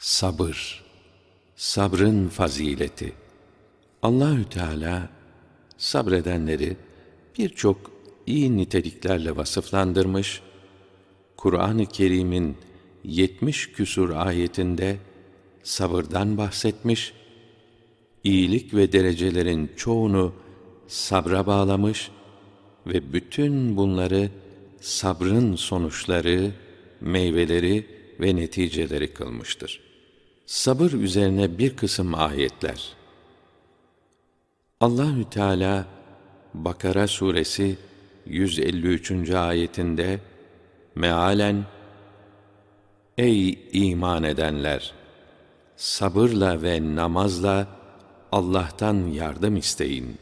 Sabır, sabrın fazileti. Allahü Teala sabredenleri birçok iyi niteliklerle vasıflandırmış. Kur'an-ı Kerim'in 70 küsur ayetinde sabırdan bahsetmiş. İyilik ve derecelerin çoğunu sabra bağlamış ve bütün bunları sabrın sonuçları, meyveleri ve neticeleri kılmıştır. Sabır üzerine bir kısım ayetler. Allahü Teala Bakara suresi 153. ayetinde mealen Ey iman edenler sabırla ve namazla Allah'tan yardım isteyin.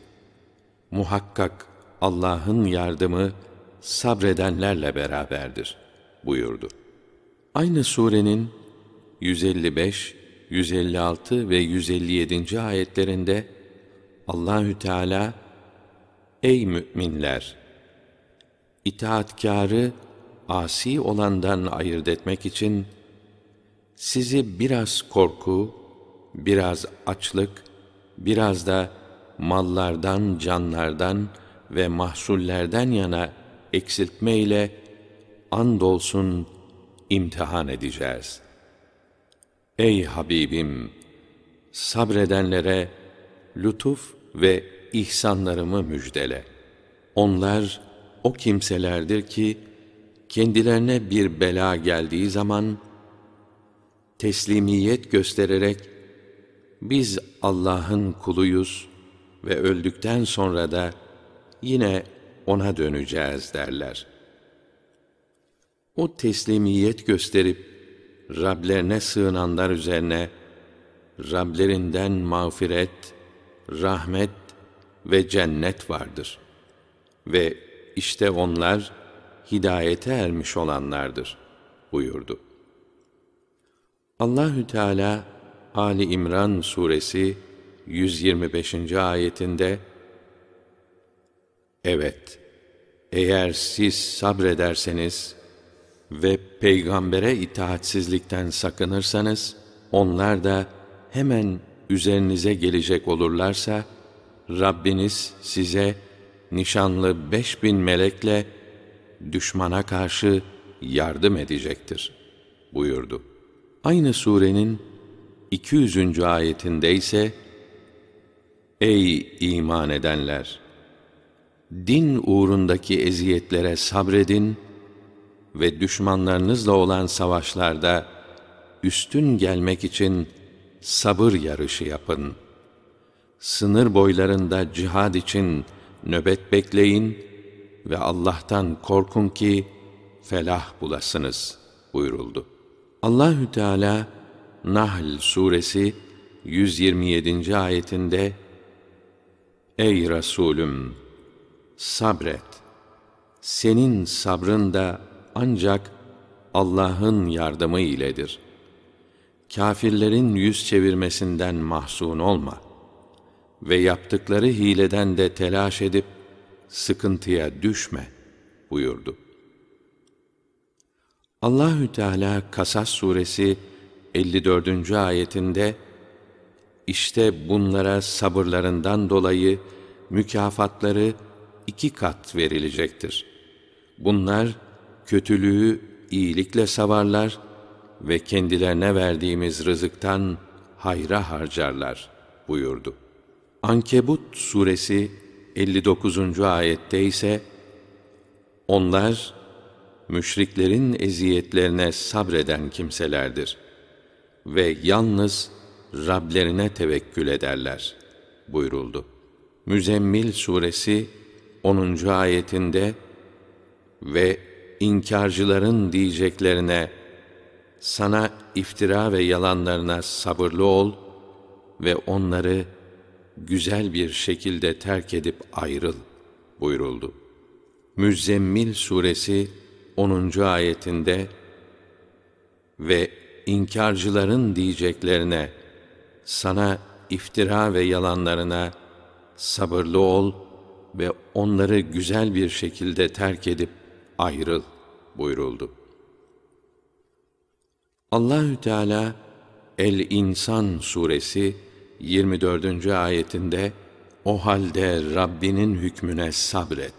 Muhakkak Allah'ın yardımı sabredenlerle beraberdir buyurdu. Aynı surenin 155, 156 ve 157. ayetlerinde Allahü Teala Ey müminler itaatkarı asi olandan ayırt etmek için sizi biraz korku, biraz açlık, biraz da mallardan, canlardan ve mahsullerden yana eksiltme ile andolsun imtihan edeceğiz. Ey Habibim! Sabredenlere lütuf ve ihsanlarımı müjdele. Onlar o kimselerdir ki, kendilerine bir bela geldiği zaman, teslimiyet göstererek, biz Allah'ın kuluyuz ve öldükten sonra da yine O'na döneceğiz derler. O teslimiyet gösterip, Rablerine sığınanlar üzerine, Rablerinden mağfiret, rahmet ve cennet vardır. Ve işte onlar hidayete ermiş olanlardır buyurdu. Allahü Teala Ali İmran suresi 125. ayetinde Evet eğer siz sabrederseniz ve peygambere itaatsizlikten sakınırsanız onlar da hemen üzerinize gelecek olurlarsa Rabbiniz size nişanlı beş bin melekle düşmana karşı yardım edecektir buyurdu. Aynı surenin 200. ayetinde ise Ey iman edenler! Din uğrundaki eziyetlere sabredin ve düşmanlarınızla olan savaşlarda üstün gelmek için sabır yarışı yapın. Sınır boylarında cihad için nöbet bekleyin ve Allah'tan korkun ki felah bulasınız buyuruldu. Allahü Teala Nahl suresi 127. ayetinde Ey Resulüm sabret. Senin sabrın da ancak Allah'ın yardımı iledir. Kafirlerin yüz çevirmesinden mahzun olma ve yaptıkları hileden de telaş edip sıkıntıya düşme buyurdu. Allahü Teala Kasas suresi 54. ayetinde işte bunlara sabırlarından dolayı mükafatları iki kat verilecektir. Bunlar kötülüğü iyilikle savarlar ve kendilerine verdiğimiz rızıktan hayra harcarlar buyurdu. Ankebut suresi 59. ayette ise onlar müşriklerin eziyetlerine sabreden kimselerdir ve yalnız Rablerine tevekkül ederler buyuruldu. Müzemmil suresi 10. ayetinde ve inkarcıların diyeceklerine sana iftira ve yalanlarına sabırlı ol ve onları güzel bir şekilde terk edip ayrıl buyuruldu. Müzzemmil suresi 10. ayetinde ve inkarcıların diyeceklerine sana iftira ve yalanlarına sabırlı ol ve onları güzel bir şekilde terk edip ayrıl buyuruldu. Allahü Teala El-İnsan suresi 24. ayetinde o halde Rabbinin hükmüne sabret.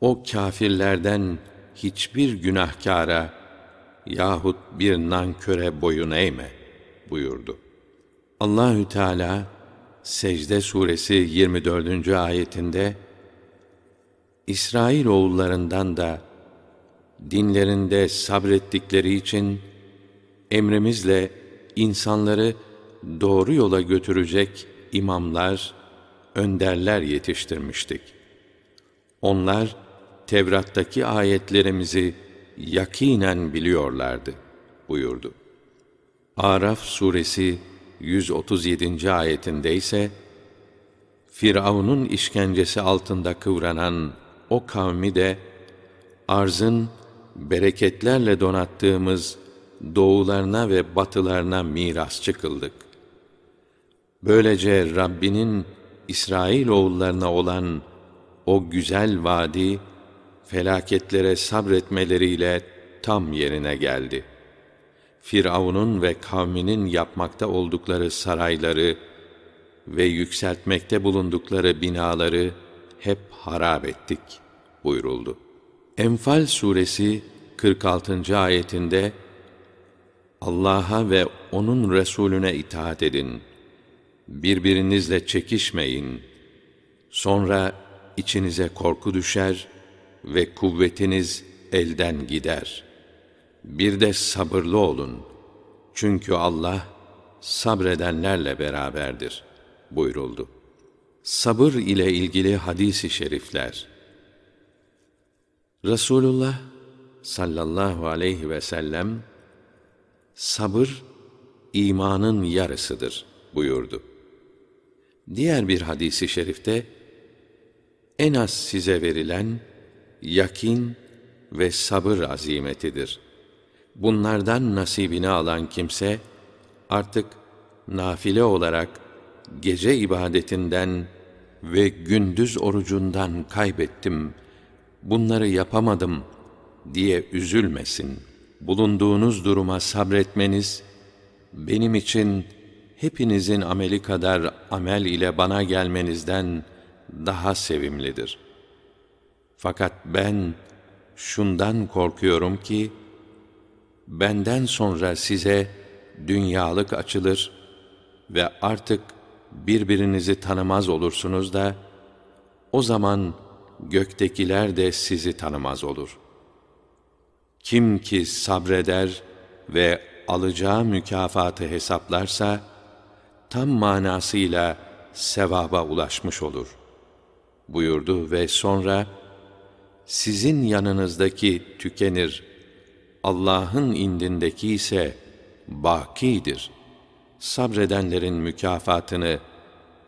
O kâfirlerden hiçbir günahkara yahut bir nanköre boyun eğme buyurdu. Allahü Teala Secde suresi 24. ayetinde İsrail oğullarından da dinlerinde sabrettikleri için emrimizle insanları doğru yola götürecek imamlar, önderler yetiştirmiştik. Onlar Tevrat'taki ayetlerimizi yakinen biliyorlardı buyurdu. Araf suresi 137. ayetinde ise Firavun'un işkencesi altında kıvranan o kavmi de arzın bereketlerle donattığımız doğularına ve batılarına miras kıldık. Böylece Rabbinin İsrail oğullarına olan o güzel vadi felaketlere sabretmeleriyle tam yerine geldi. Firavun'un ve kavminin yapmakta oldukları sarayları ve yükseltmekte bulundukları binaları hep harap ettik buyuruldu. Enfal suresi 46. ayetinde Allah'a ve onun Resulüne itaat edin. Birbirinizle çekişmeyin. Sonra içinize korku düşer ve kuvvetiniz elden gider. Bir de sabırlı olun. Çünkü Allah sabredenlerle beraberdir buyuruldu. Sabır ile ilgili hadisi şerifler. Resulullah sallallahu aleyhi ve sellem sabır imanın yarısıdır buyurdu. Diğer bir hadisi şerifte en az size verilen yakin ve sabır azimetidir. Bunlardan nasibini alan kimse artık nafile olarak gece ibadetinden ve gündüz orucundan kaybettim, bunları yapamadım diye üzülmesin. Bulunduğunuz duruma sabretmeniz, benim için hepinizin ameli kadar amel ile bana gelmenizden daha sevimlidir. Fakat ben şundan korkuyorum ki, benden sonra size dünyalık açılır ve artık birbirinizi tanımaz olursunuz da, o zaman göktekiler de sizi tanımaz olur. Kim ki sabreder ve alacağı mükafatı hesaplarsa, tam manasıyla sevaba ulaşmış olur. Buyurdu ve sonra, sizin yanınızdaki tükenir, Allah'ın indindeki ise bakidir. Sabredenlerin mükafatını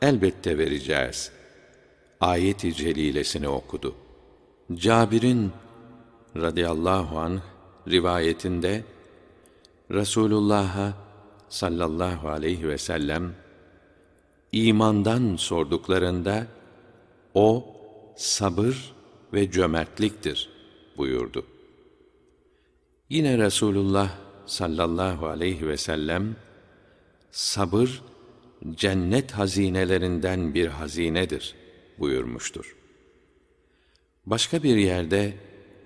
elbette vereceğiz. Ayet-i celilesini okudu. Cabir'in radıyallahu anh rivayetinde Resulullah'a sallallahu aleyhi ve sellem imandan sorduklarında o sabır ve cömertliktir buyurdu. Yine Resulullah sallallahu aleyhi ve sellem sabır cennet hazinelerinden bir hazinedir buyurmuştur. Başka bir yerde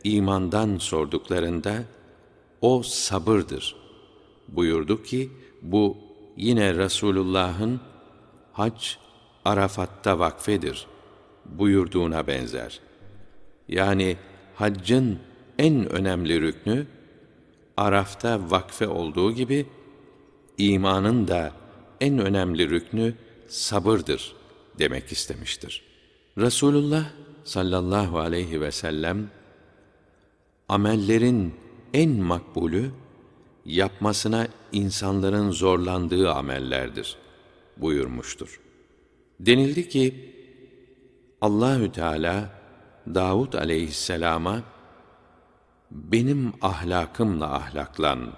imandan sorduklarında o sabırdır buyurdu ki bu yine Resulullah'ın hac Arafat'ta vakfedir buyurduğuna benzer. Yani haccın en önemli rüknü Araf'ta vakfe olduğu gibi imanın da en önemli rüknü sabırdır demek istemiştir. Resulullah sallallahu aleyhi ve sellem amellerin en makbulü yapmasına insanların zorlandığı amellerdir buyurmuştur. Denildi ki Allahü Teala Davud aleyhisselama benim ahlakımla ahlaklan.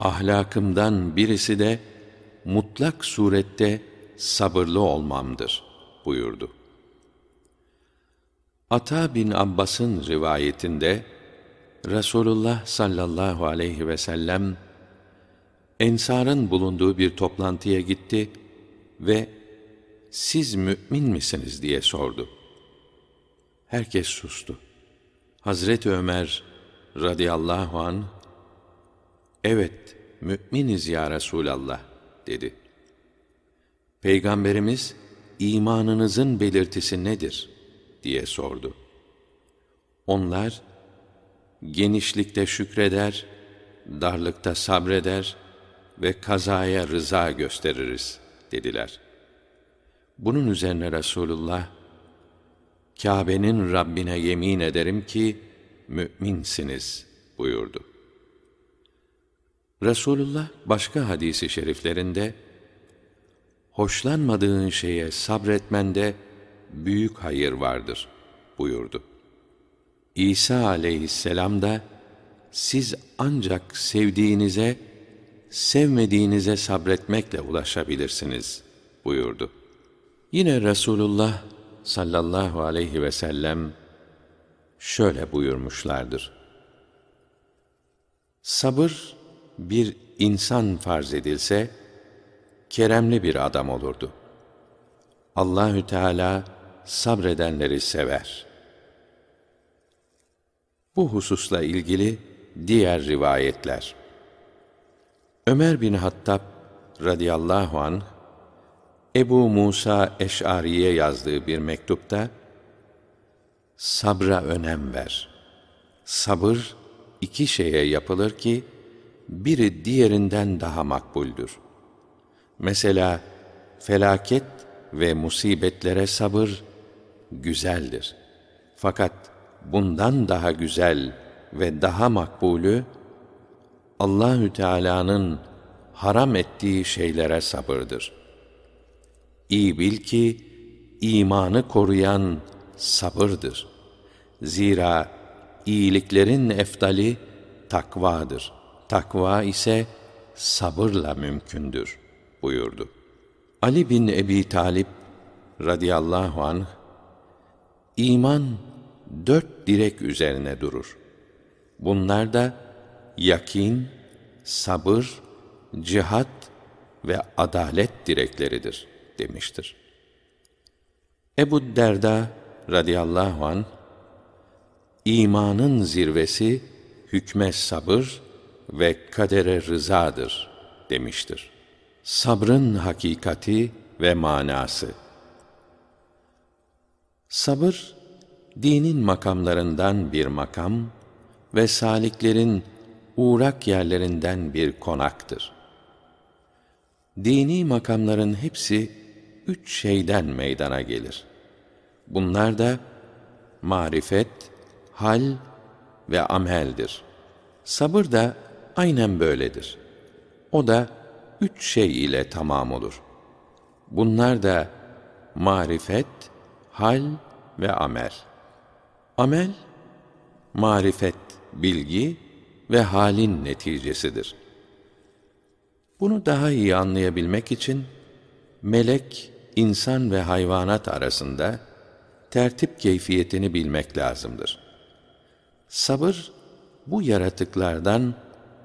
Ahlakımdan birisi de mutlak surette sabırlı olmamdır buyurdu. Ata bin Abbas'ın rivayetinde Resulullah sallallahu aleyhi ve sellem Ensar'ın bulunduğu bir toplantıya gitti ve siz mümin misiniz diye sordu. Herkes sustu. Hazreti Ömer radıyallahu an evet müminiz ya Resulallah dedi. Peygamberimiz imanınızın belirtisi nedir diye sordu. Onlar genişlikte şükreder, darlıkta sabreder ve kazaya rıza gösteririz dediler. Bunun üzerine Resulullah Kâbe'nin Rabbine yemin ederim ki müminsiniz buyurdu. Resulullah başka hadisi şeriflerinde hoşlanmadığın şeye sabretmende büyük hayır vardır buyurdu. İsa aleyhisselam da siz ancak sevdiğinize, sevmediğinize sabretmekle ulaşabilirsiniz buyurdu. Yine Resulullah sallallahu aleyhi ve sellem şöyle buyurmuşlardır. Sabır bir insan farz edilse keremli bir adam olurdu. Allahü Teala sabredenleri sever. Bu hususla ilgili diğer rivayetler. Ömer bin Hattab radıyallahu anh Ebu Musa Eş'ari'ye yazdığı bir mektupta sabra önem ver. Sabır iki şeye yapılır ki biri diğerinden daha makbuldür. Mesela felaket ve musibetlere sabır güzeldir. Fakat bundan daha güzel ve daha makbulü Allahü Teala'nın haram ettiği şeylere sabırdır. İyi bil ki imanı koruyan sabırdır. Zira iyiliklerin eftali takvadır. Takva ise sabırla mümkündür buyurdu. Ali bin Ebi Talip radıyallahu anh iman dört direk üzerine durur. Bunlar da yakin, sabır, cihat ve adalet direkleridir demiştir. Ebu Derda radıyallahu an imanın zirvesi hükme sabır ve kadere rızadır demiştir. Sabrın hakikati ve manası Sabır dinin makamlarından bir makam ve saliklerin uğrak yerlerinden bir konaktır. Dini makamların hepsi üç şeyden meydana gelir. Bunlar da marifet, hal ve ameldir. Sabır da aynen böyledir. O da üç şey ile tamam olur. Bunlar da marifet, hal ve amel. Amel, marifet, bilgi ve halin neticesidir. Bunu daha iyi anlayabilmek için melek, insan ve hayvanat arasında tertip keyfiyetini bilmek lazımdır. Sabır bu yaratıklardan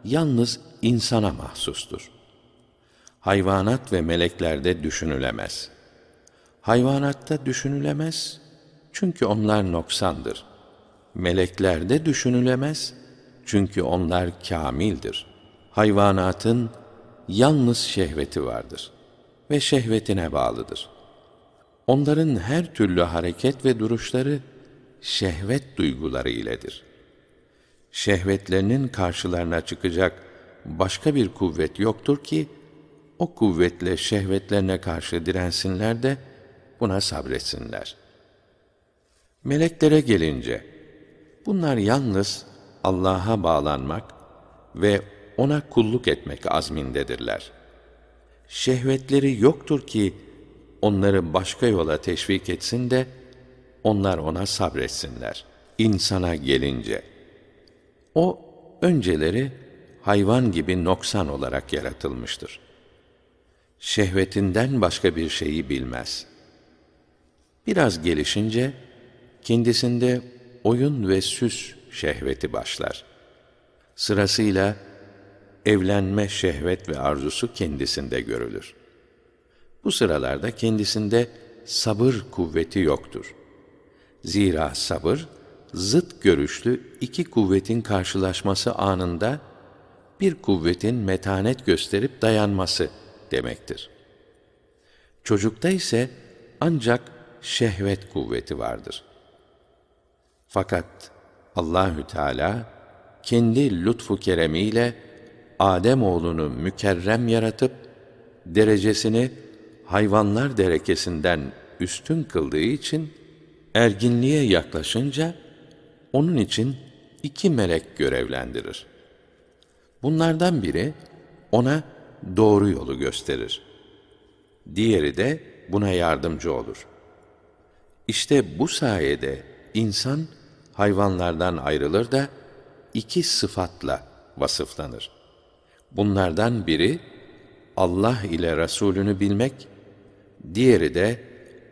yalnız insana mahsustur. Hayvanat ve meleklerde düşünülemez. Hayvanatta düşünülemez çünkü onlar noksandır. Meleklerde düşünülemez çünkü onlar kamildir. Hayvanatın yalnız şehveti vardır ve şehvetine bağlıdır. Onların her türlü hareket ve duruşları şehvet duyguları iledir. Şehvetlerinin karşılarına çıkacak başka bir kuvvet yoktur ki o kuvvetle şehvetlerine karşı dirensinler de buna sabretsinler. Meleklere gelince bunlar yalnız Allah'a bağlanmak ve ona kulluk etmek azmindedirler. Şehvetleri yoktur ki onları başka yola teşvik etsin de onlar ona sabretsinler. İnsana gelince o önceleri hayvan gibi noksan olarak yaratılmıştır. Şehvetinden başka bir şeyi bilmez. Biraz gelişince kendisinde oyun ve süs şehveti başlar. Sırasıyla evlenme şehvet ve arzusu kendisinde görülür. Bu sıralarda kendisinde sabır kuvveti yoktur. Zira sabır, zıt görüşlü iki kuvvetin karşılaşması anında bir kuvvetin metanet gösterip dayanması demektir. Çocukta ise ancak şehvet kuvveti vardır. Fakat Allahü Teala kendi lütfu keremiyle Adem oğlunu mükerrem yaratıp derecesini hayvanlar derekesinden üstün kıldığı için erginliğe yaklaşınca onun için iki melek görevlendirir. Bunlardan biri ona doğru yolu gösterir. Diğeri de buna yardımcı olur. İşte bu sayede insan hayvanlardan ayrılır da iki sıfatla vasıflanır. Bunlardan biri Allah ile Resulünü bilmek, diğeri de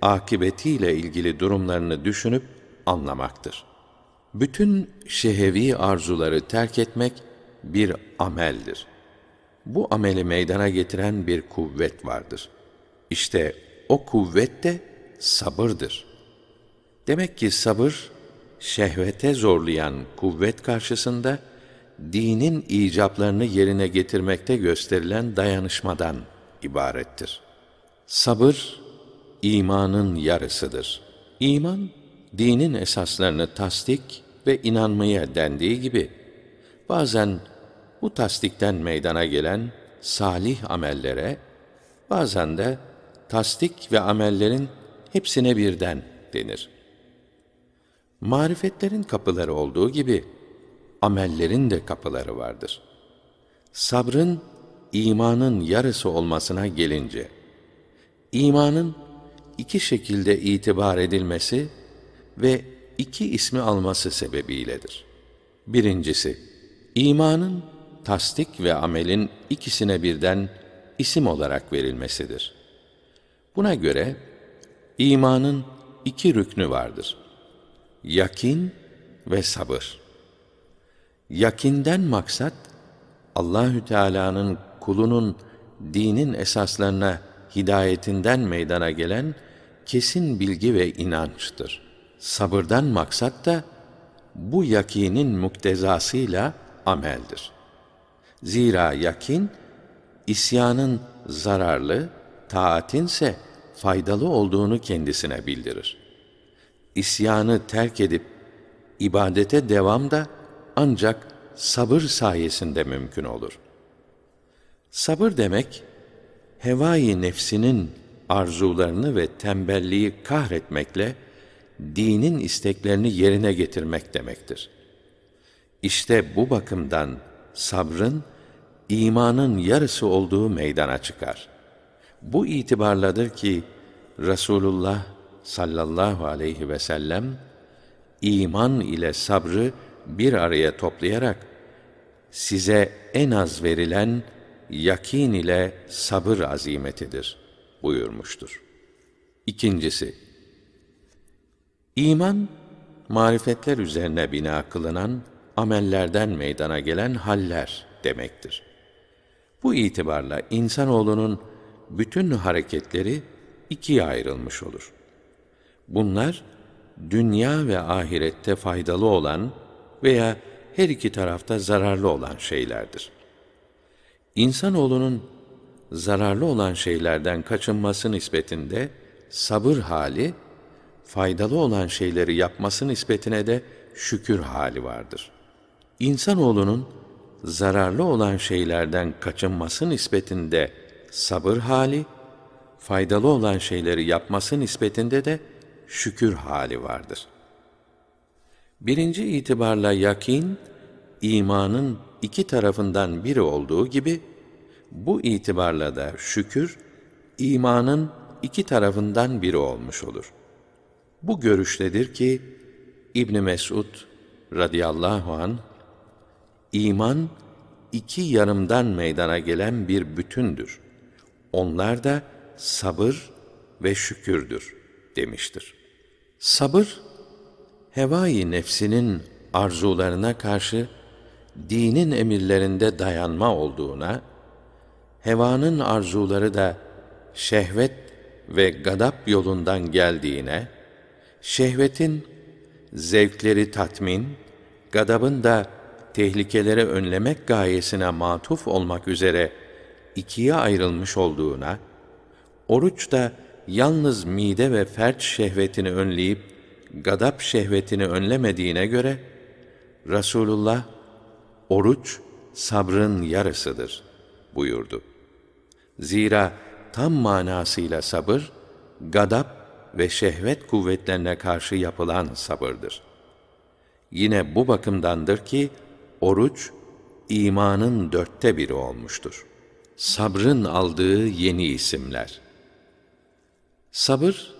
akibetiyle ilgili durumlarını düşünüp anlamaktır. Bütün şehevi arzuları terk etmek bir ameldir. Bu ameli meydana getiren bir kuvvet vardır. İşte o kuvvet de sabırdır. Demek ki sabır, şehvete zorlayan kuvvet karşısında, dinin icaplarını yerine getirmekte gösterilen dayanışmadan ibarettir. Sabır, imanın yarısıdır. İman, dinin esaslarını tasdik ve inanmaya dendiği gibi, bazen bu tasdikten meydana gelen salih amellere, bazen de tasdik ve amellerin hepsine birden denir. Marifetlerin kapıları olduğu gibi, amellerin de kapıları vardır. Sabrın, imanın yarısı olmasına gelince, imanın iki şekilde itibar edilmesi ve iki ismi alması sebebiyledir. Birincisi, imanın tasdik ve amelin ikisine birden isim olarak verilmesidir. Buna göre imanın iki rüknü vardır. Yakin ve sabır. Yakinden maksat Allahü Teala'nın kulunun dinin esaslarına hidayetinden meydana gelen kesin bilgi ve inançtır. Sabırdan maksat da bu yakinin muktezasıyla ameldir. Zira yakin isyanın zararlı, taatinse faydalı olduğunu kendisine bildirir. İsyanı terk edip ibadete devam da ancak sabır sayesinde mümkün olur. Sabır demek hevai nefsinin arzularını ve tembelliği kahretmekle dinin isteklerini yerine getirmek demektir. İşte bu bakımdan sabrın imanın yarısı olduğu meydana çıkar. Bu itibarladır ki Resulullah sallallahu aleyhi ve sellem iman ile sabrı bir araya toplayarak size en az verilen yakin ile sabır azimetidir buyurmuştur. İkincisi, iman, marifetler üzerine bina kılınan amellerden meydana gelen haller demektir. Bu itibarla insanoğlunun bütün hareketleri ikiye ayrılmış olur. Bunlar, dünya ve ahirette faydalı olan veya her iki tarafta zararlı olan şeylerdir. İnsanoğlunun zararlı olan şeylerden kaçınması nispetinde sabır hali, faydalı olan şeyleri yapması nispetine de şükür hali vardır. İnsanoğlunun zararlı olan şeylerden kaçınması nispetinde sabır hali, faydalı olan şeyleri yapması nispetinde de şükür hali vardır. Birinci itibarla yakin, imanın iki tarafından biri olduğu gibi, bu itibarla da şükür, imanın iki tarafından biri olmuş olur. Bu görüştedir ki, İbn Mesud radıyallahu an iman iki yarımdan meydana gelen bir bütündür. Onlar da sabır ve şükürdür demiştir. Sabır hevai nefsinin arzularına karşı dinin emirlerinde dayanma olduğuna, hevanın arzuları da şehvet ve gadap yolundan geldiğine, şehvetin zevkleri tatmin, gadabın da tehlikeleri önlemek gayesine matuf olmak üzere ikiye ayrılmış olduğuna, oruç da yalnız mide ve fert şehvetini önleyip gadap şehvetini önlemediğine göre Rasulullah oruç sabrın yarısıdır buyurdu. Zira tam manasıyla sabır gadap ve şehvet kuvvetlerine karşı yapılan sabırdır. Yine bu bakımdandır ki oruç imanın dörtte biri olmuştur. Sabrın aldığı yeni isimler. Sabır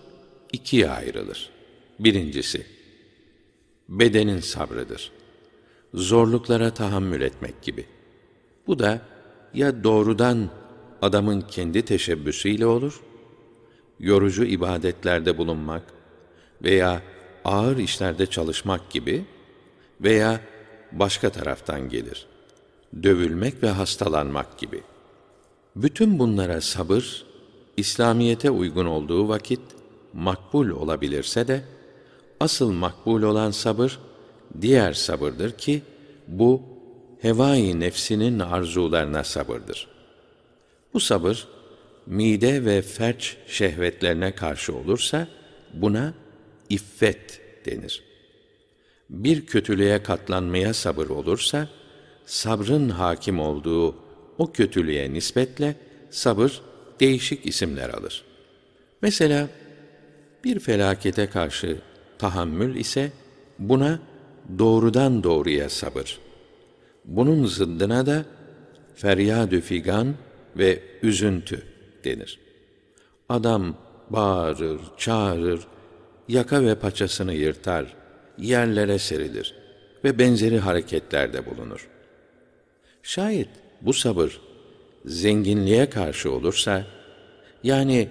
ikiye ayrılır. Birincisi, bedenin sabrıdır. Zorluklara tahammül etmek gibi. Bu da ya doğrudan adamın kendi teşebbüsüyle olur, yorucu ibadetlerde bulunmak veya ağır işlerde çalışmak gibi veya başka taraftan gelir. Dövülmek ve hastalanmak gibi. Bütün bunlara sabır, İslamiyete uygun olduğu vakit makbul olabilirse de, asıl makbul olan sabır, diğer sabırdır ki, bu hevai nefsinin arzularına sabırdır. Bu sabır, mide ve ferç şehvetlerine karşı olursa, buna iffet denir. Bir kötülüğe katlanmaya sabır olursa, sabrın hakim olduğu o kötülüğe nispetle sabır değişik isimler alır. Mesela bir felakete karşı tahammül ise buna doğrudan doğruya sabır. Bunun zıddına da feryadü figan ve üzüntü denir. Adam bağırır, çağırır, yaka ve paçasını yırtar, yerlere serilir ve benzeri hareketlerde bulunur. Şayet bu sabır zenginliğe karşı olursa, yani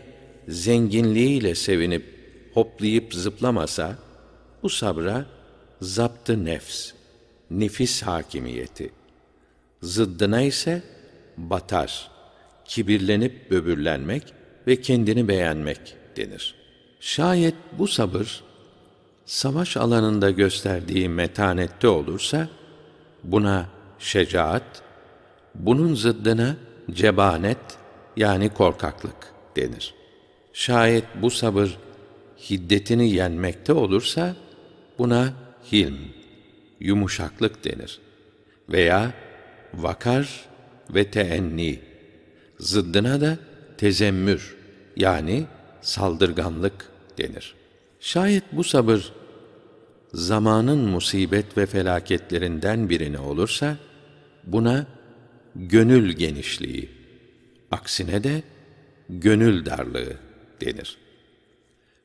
zenginliğiyle sevinip hoplayıp zıplamasa, bu sabra zaptı nefs, nefis hakimiyeti. Zıddına ise batar, kibirlenip böbürlenmek ve kendini beğenmek denir. Şayet bu sabır, savaş alanında gösterdiği metanette olursa, buna şecaat, bunun zıddına cebanet yani korkaklık denir. Şayet bu sabır hiddetini yenmekte olursa buna hilm, yumuşaklık denir. Veya vakar ve teenni, zıddına da tezemmür yani saldırganlık denir. Şayet bu sabır zamanın musibet ve felaketlerinden birine olursa buna gönül genişliği, aksine de gönül darlığı denir.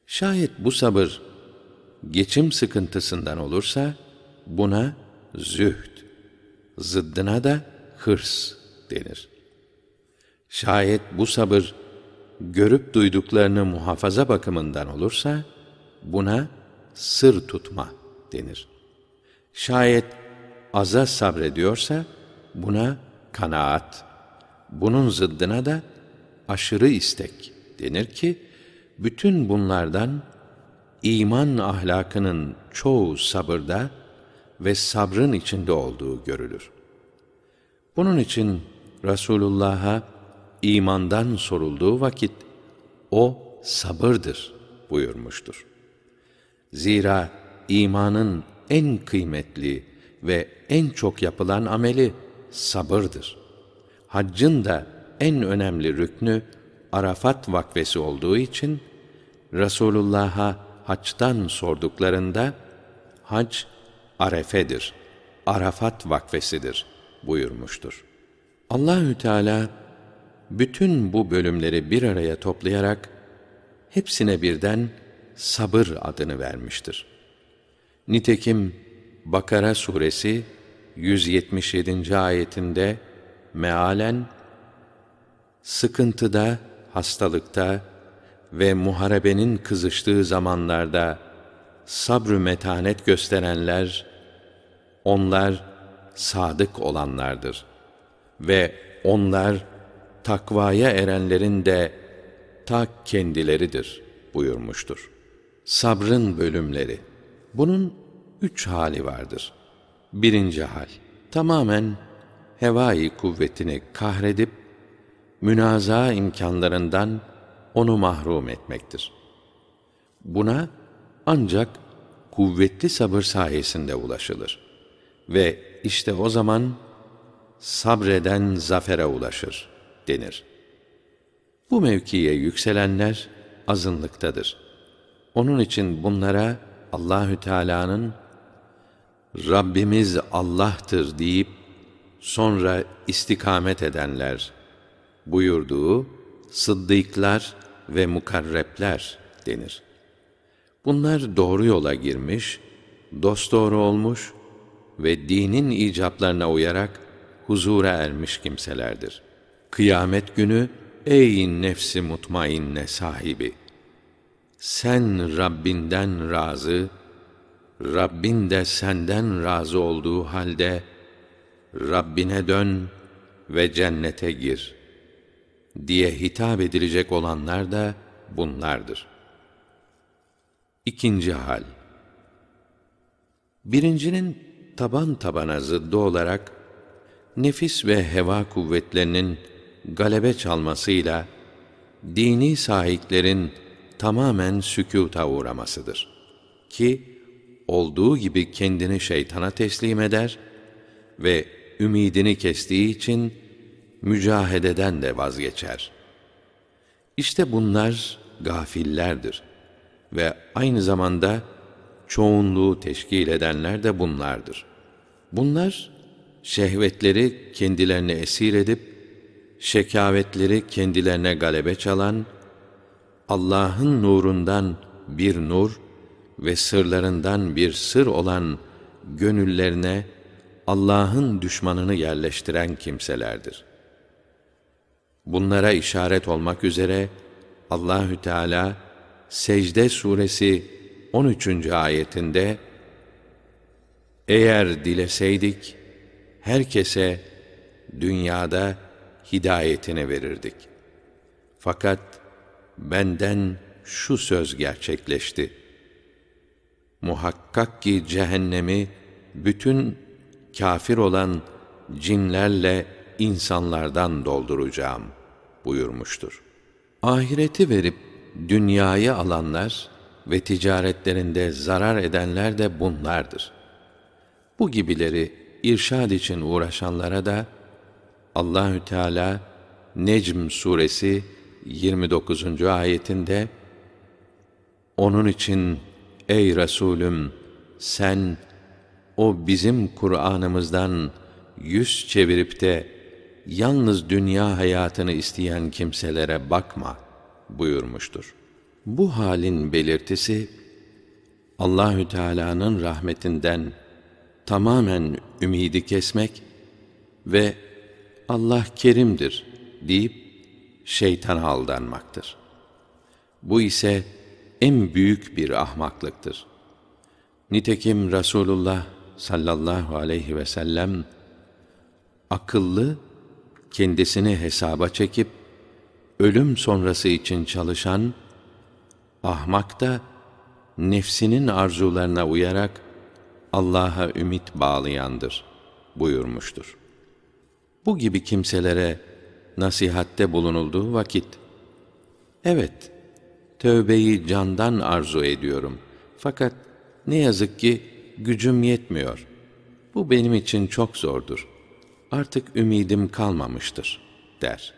Şayet bu sabır geçim sıkıntısından olursa buna zühd, zıddına da hırs denir. Şayet bu sabır görüp duyduklarını muhafaza bakımından olursa buna sır tutma denir. Şayet aza sabrediyorsa buna kanaat, bunun zıddına da aşırı istek denir ki, bütün bunlardan iman ahlakının çoğu sabırda ve sabrın içinde olduğu görülür. Bunun için Resulullah'a imandan sorulduğu vakit o sabırdır buyurmuştur. Zira imanın en kıymetli ve en çok yapılan ameli sabırdır. Haccın da en önemli rüknü Arafat vakfesi olduğu için Resulullah'a haçtan sorduklarında hac arefedir, Arafat vakfesidir buyurmuştur. Allahü Teala bütün bu bölümleri bir araya toplayarak hepsine birden sabır adını vermiştir. Nitekim Bakara suresi 177. ayetinde mealen sıkıntıda, hastalıkta ve muharebenin kızıştığı zamanlarda sabrü metanet gösterenler onlar sadık olanlardır. Ve onlar takvaya erenlerin de ta kendileridir buyurmuştur. Sabrın bölümleri. Bunun üç hali vardır. Birinci hal, tamamen hevai kuvvetini kahredip, münaza imkanlarından onu mahrum etmektir. Buna ancak kuvvetli sabır sayesinde ulaşılır. Ve işte o zaman sabreden zafere ulaşır denir. Bu mevkiye yükselenler azınlıktadır. Onun için bunlara Allahü Teala'nın Rabbimiz Allah'tır deyip sonra istikamet edenler buyurduğu sıddıklar ve mukarrepler denir. Bunlar doğru yola girmiş, dosdoğru olmuş ve dinin icaplarına uyarak huzura ermiş kimselerdir. Kıyamet günü ey nefsi mutmainne sahibi sen Rabbinden razı Rabbin de senden razı olduğu halde Rabbine dön ve cennete gir diye hitap edilecek olanlar da bunlardır. İkinci hal Birincinin taban tabana zıddı olarak nefis ve heva kuvvetlerinin galebe çalmasıyla dini sahiplerin tamamen sükûta uğramasıdır. Ki olduğu gibi kendini şeytana teslim eder ve ümidini kestiği için mücahededen de vazgeçer. İşte bunlar gafillerdir ve aynı zamanda çoğunluğu teşkil edenler de bunlardır. Bunlar şehvetleri kendilerine esir edip şekavetleri kendilerine galebe çalan Allah'ın nurundan bir nur ve sırlarından bir sır olan gönüllerine Allah'ın düşmanını yerleştiren kimselerdir. Bunlara işaret olmak üzere Allahü Teala Secde suresi 13. ayetinde eğer dileseydik herkese dünyada hidayetini verirdik. Fakat benden şu söz gerçekleşti. Muhakkak ki cehennemi bütün kafir olan cinlerle insanlardan dolduracağım buyurmuştur. Ahireti verip dünyayı alanlar ve ticaretlerinde zarar edenler de bunlardır. Bu gibileri irşad için uğraşanlara da Allahü Teala Necm suresi 29. ayetinde onun için ey Resulüm sen o bizim Kur'an'ımızdan yüz çevirip de yalnız dünya hayatını isteyen kimselere bakma buyurmuştur. Bu halin belirtisi Allahü Teala'nın rahmetinden tamamen ümidi kesmek ve Allah kerimdir deyip şeytana aldanmaktır. Bu ise en büyük bir ahmaklıktır. Nitekim Rasulullah sallallahu aleyhi ve sellem akıllı kendisini hesaba çekip ölüm sonrası için çalışan ahmak da nefsinin arzularına uyarak Allah'a ümit bağlayandır buyurmuştur. Bu gibi kimselere nasihatte bulunulduğu vakit evet tövbeyi candan arzu ediyorum fakat ne yazık ki gücüm yetmiyor. Bu benim için çok zordur. Artık ümidim kalmamıştır der.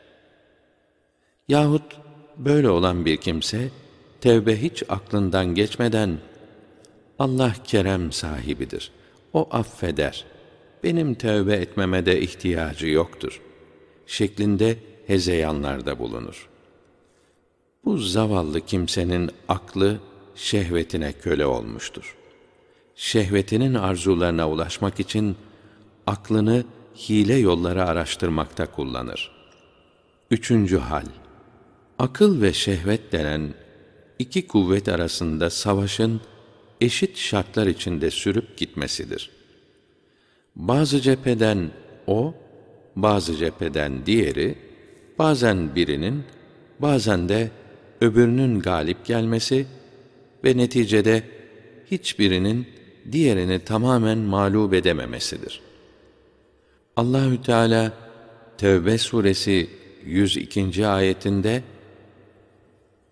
Yahut böyle olan bir kimse tevbe hiç aklından geçmeden Allah kerem sahibidir. O affeder. Benim tövbe etmeme de ihtiyacı yoktur. Şeklinde hezeyanlarda bulunur. Bu zavallı kimsenin aklı şehvetine köle olmuştur. Şehvetinin arzularına ulaşmak için aklını hile yolları araştırmakta kullanır. Üçüncü hal, akıl ve şehvet denen iki kuvvet arasında savaşın eşit şartlar içinde sürüp gitmesidir. Bazı cepheden o, bazı cepheden diğeri, bazen birinin, bazen de öbürünün galip gelmesi ve neticede hiçbirinin diğerini tamamen mağlup edememesidir. Allahü Teala Tevbe suresi 102. ayetinde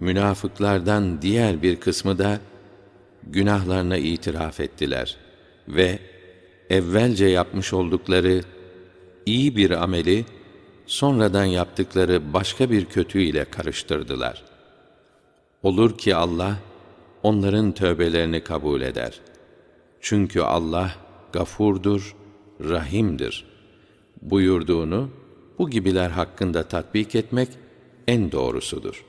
münafıklardan diğer bir kısmı da günahlarına itiraf ettiler ve evvelce yapmış oldukları iyi bir ameli sonradan yaptıkları başka bir kötü ile karıştırdılar. Olur ki Allah onların tövbelerini kabul eder. Çünkü Allah gafurdur, rahimdir. Buyurduğunu bu gibiler hakkında tatbik etmek en doğrusudur.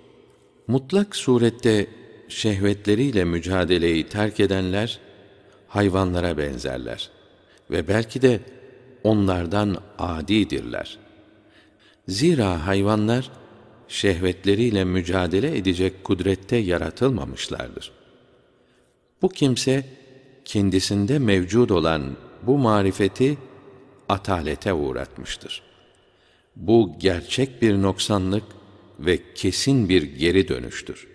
Mutlak surette şehvetleriyle mücadeleyi terk edenler hayvanlara benzerler ve belki de onlardan adidirler. Zira hayvanlar şehvetleriyle mücadele edecek kudrette yaratılmamışlardır. Bu kimse kendisinde mevcud olan bu marifeti atalete uğratmıştır. Bu gerçek bir noksanlık ve kesin bir geri dönüştür.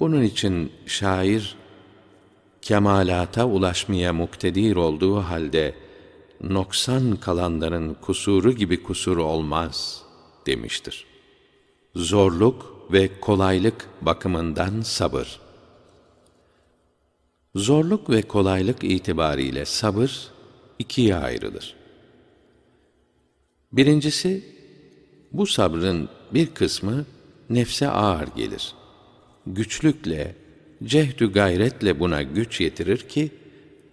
Bunun için şair kemalata ulaşmaya muktedir olduğu halde noksan kalanların kusuru gibi kusur olmaz demiştir. Zorluk ve kolaylık bakımından sabır. Zorluk ve kolaylık itibariyle sabır ikiye ayrılır. Birincisi, bu sabrın bir kısmı nefse ağır gelir. Güçlükle, cehdü gayretle buna güç yetirir ki,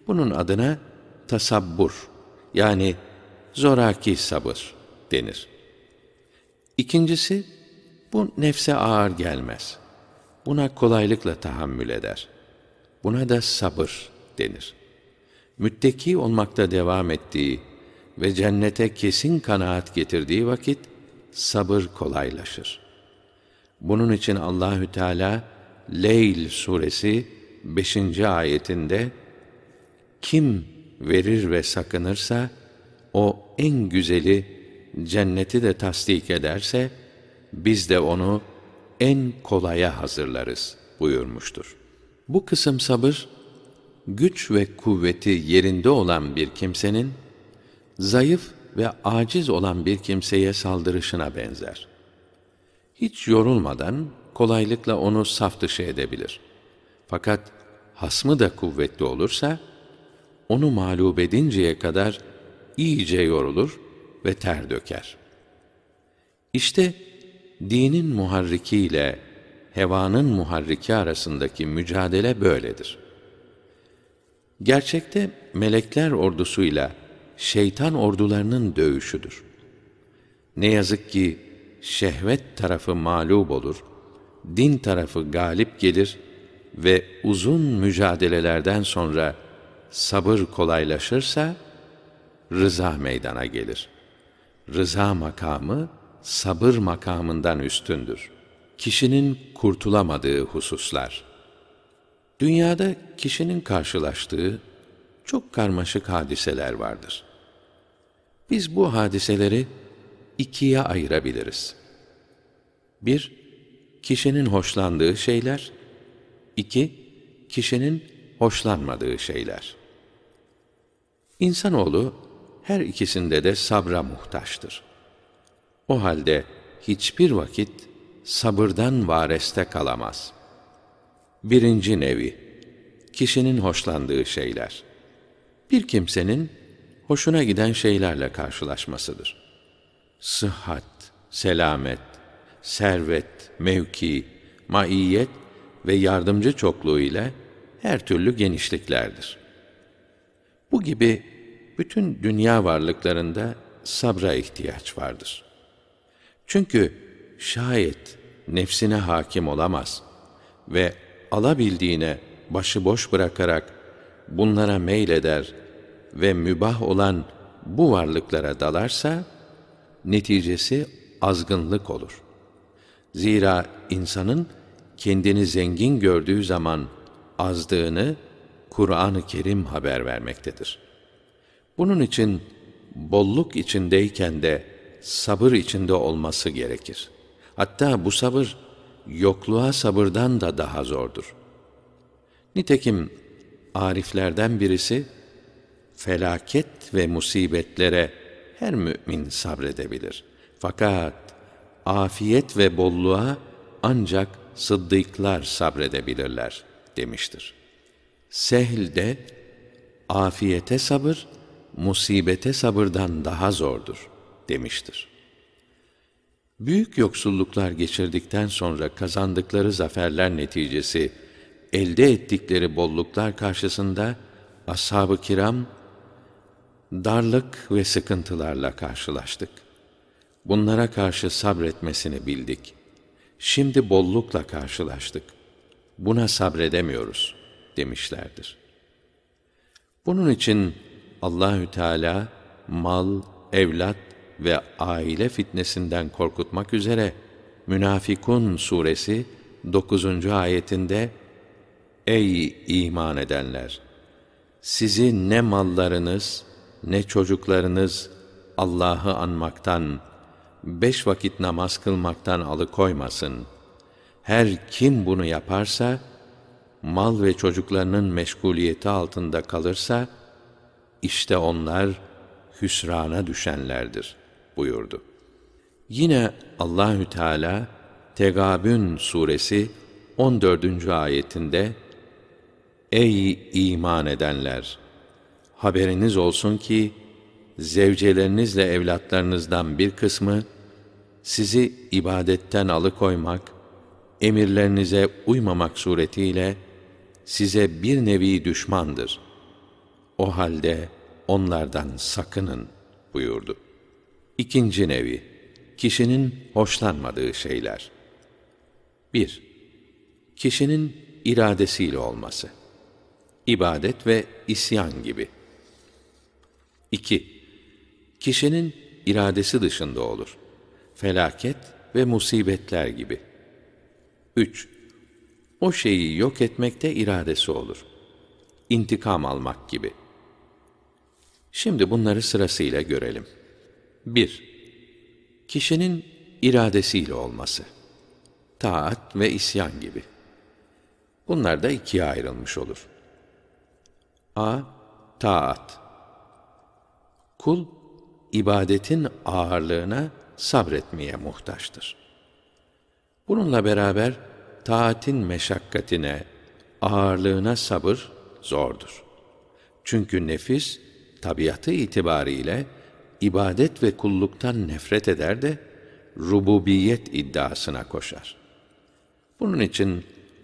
bunun adına tasabbur, yani zoraki sabır denir. İkincisi, bu nefse ağır gelmez. Buna kolaylıkla tahammül eder. Buna da sabır denir. Mütteki olmakta devam ettiği ve cennete kesin kanaat getirdiği vakit sabır kolaylaşır. Bunun için Allahü Teala Leyl suresi 5. ayetinde kim verir ve sakınırsa o en güzeli cenneti de tasdik ederse biz de onu en kolaya hazırlarız buyurmuştur. Bu kısım sabır güç ve kuvveti yerinde olan bir kimsenin zayıf ve aciz olan bir kimseye saldırışına benzer. Hiç yorulmadan kolaylıkla onu saf dışı edebilir. Fakat hasmı da kuvvetli olursa onu mağlup edinceye kadar iyice yorulur ve ter döker. İşte dinin muharriki ile hevanın muharriki arasındaki mücadele böyledir. Gerçekte melekler ordusuyla şeytan ordularının dövüşüdür. Ne yazık ki şehvet tarafı mağlup olur, din tarafı galip gelir ve uzun mücadelelerden sonra sabır kolaylaşırsa rıza meydana gelir. Rıza makamı sabır makamından üstündür. Kişinin kurtulamadığı hususlar. Dünyada kişinin karşılaştığı çok karmaşık hadiseler vardır. Biz bu hadiseleri ikiye ayırabiliriz. Bir, kişinin hoşlandığı şeyler. iki kişinin hoşlanmadığı şeyler. İnsanoğlu her ikisinde de sabra muhtaçtır. O halde hiçbir vakit sabırdan vareste kalamaz. Birinci nevi, kişinin hoşlandığı şeyler. Bir kimsenin hoşuna giden şeylerle karşılaşmasıdır. Sıhhat, selamet, servet, mevki, maiyet ve yardımcı çokluğu ile her türlü genişliklerdir. Bu gibi bütün dünya varlıklarında sabra ihtiyaç vardır. Çünkü şayet nefsine hakim olamaz ve alabildiğine başıboş bırakarak bunlara meyleder ve mübah olan bu varlıklara dalarsa, neticesi azgınlık olur. Zira insanın kendini zengin gördüğü zaman azdığını Kur'an-ı Kerim haber vermektedir. Bunun için bolluk içindeyken de sabır içinde olması gerekir. Hatta bu sabır yokluğa sabırdan da daha zordur. Nitekim ariflerden birisi felaket ve musibetlere her mümin sabredebilir. Fakat afiyet ve bolluğa ancak sıddıklar sabredebilirler demiştir. Sehl de afiyete sabır musibete sabırdan daha zordur demiştir. Büyük yoksulluklar geçirdikten sonra kazandıkları zaferler neticesi elde ettikleri bolluklar karşısında ashab-ı kiram darlık ve sıkıntılarla karşılaştık. Bunlara karşı sabretmesini bildik. Şimdi bollukla karşılaştık. Buna sabredemiyoruz demişlerdir. Bunun için Allahü Teala mal, evlat ve aile fitnesinden korkutmak üzere Münafikun suresi 9. ayetinde Ey iman edenler! Sizi ne mallarınız ne çocuklarınız Allah'ı anmaktan, beş vakit namaz kılmaktan alıkoymasın. Her kim bunu yaparsa, mal ve çocuklarının meşguliyeti altında kalırsa, işte onlar hüsrana düşenlerdir buyurdu. Yine Allahü Teala Tegabün suresi 14. ayetinde Ey iman edenler haberiniz olsun ki zevcelerinizle evlatlarınızdan bir kısmı sizi ibadetten alıkoymak, emirlerinize uymamak suretiyle size bir nevi düşmandır. O halde onlardan sakının buyurdu. İkinci nevi, kişinin hoşlanmadığı şeyler. 1. Kişinin iradesiyle olması. İbadet ve isyan gibi. 2. Kişinin iradesi dışında olur. Felaket ve musibetler gibi. 3. O şeyi yok etmekte iradesi olur. İntikam almak gibi. Şimdi bunları sırasıyla görelim. 1. Kişinin iradesiyle olması. Taat ve isyan gibi. Bunlar da ikiye ayrılmış olur. A. Taat. Kul, ibadetin ağırlığına sabretmeye muhtaçtır. Bununla beraber, taatin meşakkatine, ağırlığına sabır zordur. Çünkü nefis, tabiatı itibariyle ibadet ve kulluktan nefret eder de rububiyet iddiasına koşar. Bunun için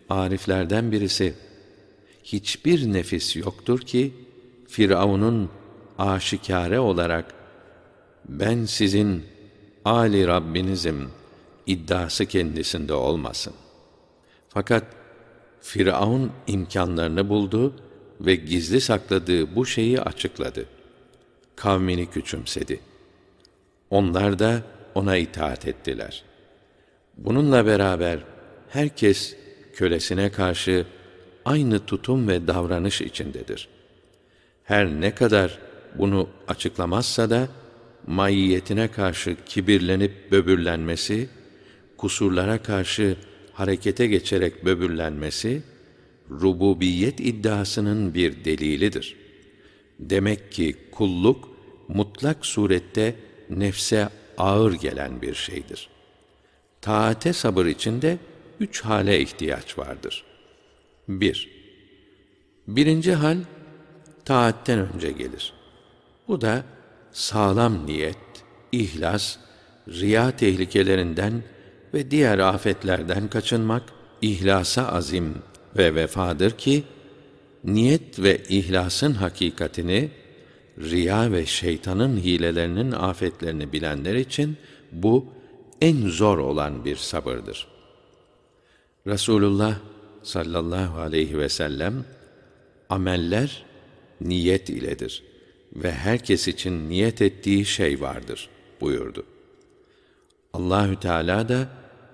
ariflerden birisi hiçbir nefis yoktur ki Firavun'un aşikare olarak ben sizin Ali Rabbinizim iddiası kendisinde olmasın. Fakat Firavun imkanlarını buldu ve gizli sakladığı bu şeyi açıkladı. Kavmini küçümsedi. Onlar da ona itaat ettiler. Bununla beraber herkes kölesine karşı aynı tutum ve davranış içindedir. Her ne kadar bunu açıklamazsa da maiyetine karşı kibirlenip böbürlenmesi, kusurlara karşı harekete geçerek böbürlenmesi rububiyet iddiasının bir delilidir. Demek ki kulluk mutlak surette nefse ağır gelen bir şeydir. Taate sabır içinde üç hale ihtiyaç vardır. 1. Bir, birinci hal taatten önce gelir. Bu da sağlam niyet, ihlas, riya tehlikelerinden ve diğer afetlerden kaçınmak, ihlasa azim ve vefadır ki, niyet ve ihlasın hakikatini, riya ve şeytanın hilelerinin afetlerini bilenler için bu en zor olan bir sabırdır. Resulullah sallallahu aleyhi ve sellem, ameller niyet iledir ve herkes için niyet ettiği şey vardır buyurdu. Allahü Teala da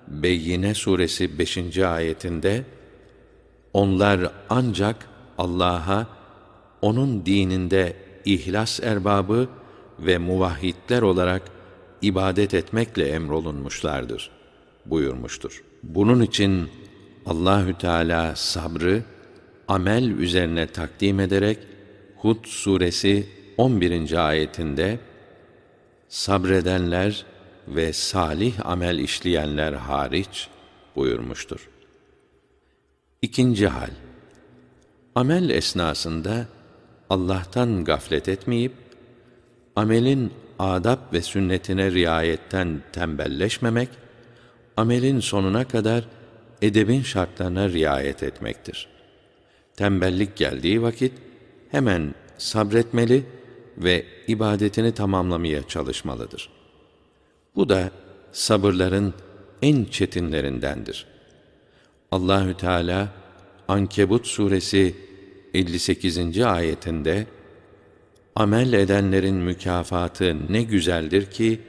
Beyyine suresi 5. ayetinde onlar ancak Allah'a onun dininde ihlas erbabı ve muvahhidler olarak ibadet etmekle emrolunmuşlardır buyurmuştur. Bunun için Allahü Teala sabrı amel üzerine takdim ederek Hud suresi 11. ayetinde sabredenler ve salih amel işleyenler hariç buyurmuştur. İkinci hal Amel esnasında Allah'tan gaflet etmeyip amelin adab ve sünnetine riayetten tembelleşmemek, amelin sonuna kadar edebin şartlarına riayet etmektir. Tembellik geldiği vakit hemen sabretmeli ve ibadetini tamamlamaya çalışmalıdır. Bu da sabırların en çetinlerindendir. Allahü Teala Ankebut suresi 58. ayetinde amel edenlerin mükafatı ne güzeldir ki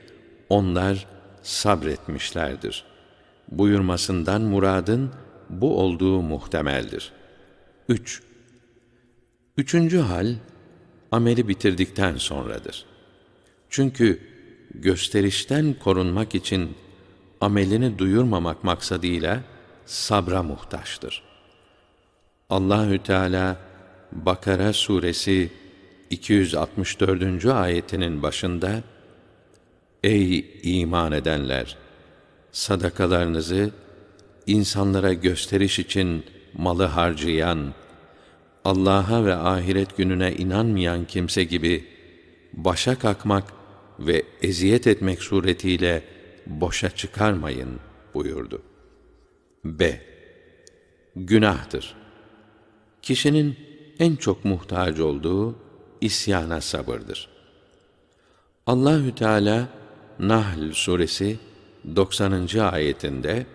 onlar sabretmişlerdir. Buyurmasından muradın bu olduğu muhtemeldir. 3. Üçüncü hal ameli bitirdikten sonradır. Çünkü gösterişten korunmak için amelini duyurmamak maksadıyla sabra muhtaçtır. Allahü Teala Bakara suresi 264. ayetinin başında Ey iman edenler sadakalarınızı insanlara gösteriş için malı harcayan Allah'a ve ahiret gününe inanmayan kimse gibi başa kalkmak ve eziyet etmek suretiyle boşa çıkarmayın buyurdu. B. Günahtır. Kişinin en çok muhtaç olduğu isyana sabırdır. Allahü Teala Nahl suresi 90. ayetinde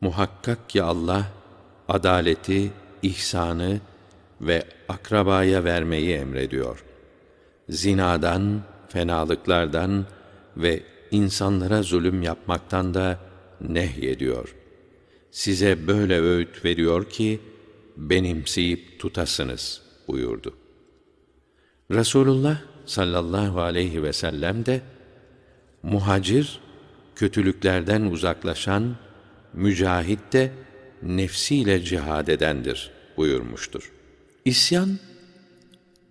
Muhakkak ki Allah adaleti, ihsanı ve akrabaya vermeyi emrediyor. Zinadan, fenalıklardan ve insanlara zulüm yapmaktan da nehyediyor. Size böyle öğüt veriyor ki benimseyip tutasınız buyurdu. Resulullah sallallahu aleyhi ve sellem de muhacir kötülüklerden uzaklaşan mücahit de nefsiyle cihad edendir buyurmuştur. İsyan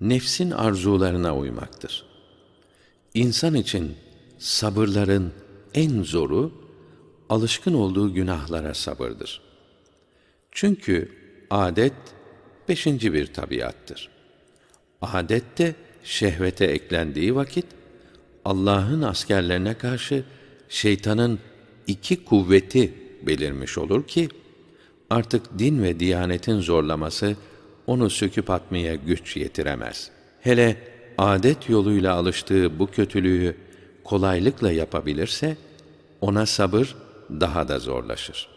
nefsin arzularına uymaktır. İnsan için sabırların en zoru alışkın olduğu günahlara sabırdır. Çünkü adet beşinci bir tabiattır. Adette şehvete eklendiği vakit Allah'ın askerlerine karşı şeytanın iki kuvveti belirmiş olur ki artık din ve diyanetin zorlaması onu söküp atmaya güç yetiremez. Hele adet yoluyla alıştığı bu kötülüğü kolaylıkla yapabilirse ona sabır daha da zorlaşır.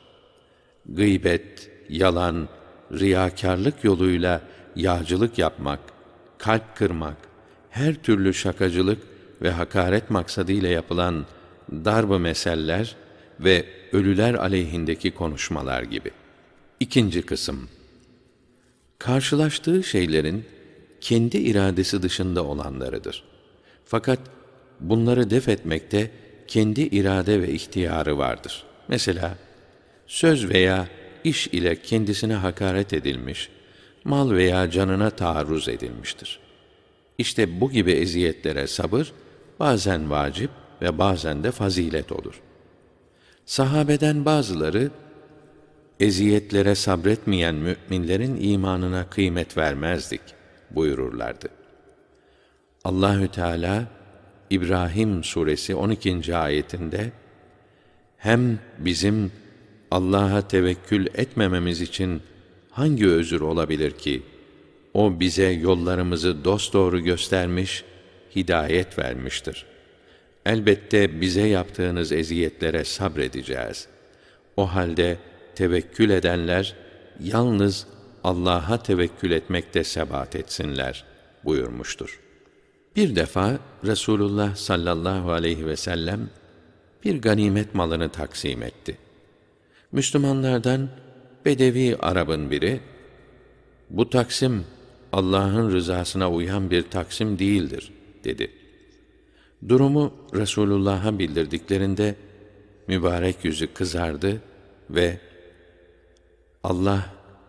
Gıybet, yalan, riyakarlık yoluyla yağcılık yapmak, kalp kırmak, her türlü şakacılık ve hakaret maksadıyla yapılan darb meseller ve ölüler aleyhindeki konuşmalar gibi. İkinci kısım Karşılaştığı şeylerin kendi iradesi dışında olanlarıdır. Fakat bunları def etmekte kendi irade ve ihtiyarı vardır. Mesela söz veya iş ile kendisine hakaret edilmiş, mal veya canına taarruz edilmiştir. İşte bu gibi eziyetlere sabır bazen vacip ve bazen de fazilet olur. Sahabeden bazıları eziyetlere sabretmeyen müminlerin imanına kıymet vermezdik buyururlardı. Allahü Teala İbrahim suresi 12. ayetinde hem bizim Allah'a tevekkül etmememiz için hangi özür olabilir ki o bize yollarımızı dosdoğru göstermiş, hidayet vermiştir. Elbette bize yaptığınız eziyetlere sabredeceğiz. O halde tevekkül edenler yalnız Allah'a tevekkül etmekte sebat etsinler buyurmuştur. Bir defa Resulullah sallallahu aleyhi ve sellem bir ganimet malını taksim etti. Müslümanlardan Bedevi Arap'ın biri, bu taksim Allah'ın rızasına uyan bir taksim değildir, dedi. Durumu Resulullah'a bildirdiklerinde, mübarek yüzü kızardı ve Allah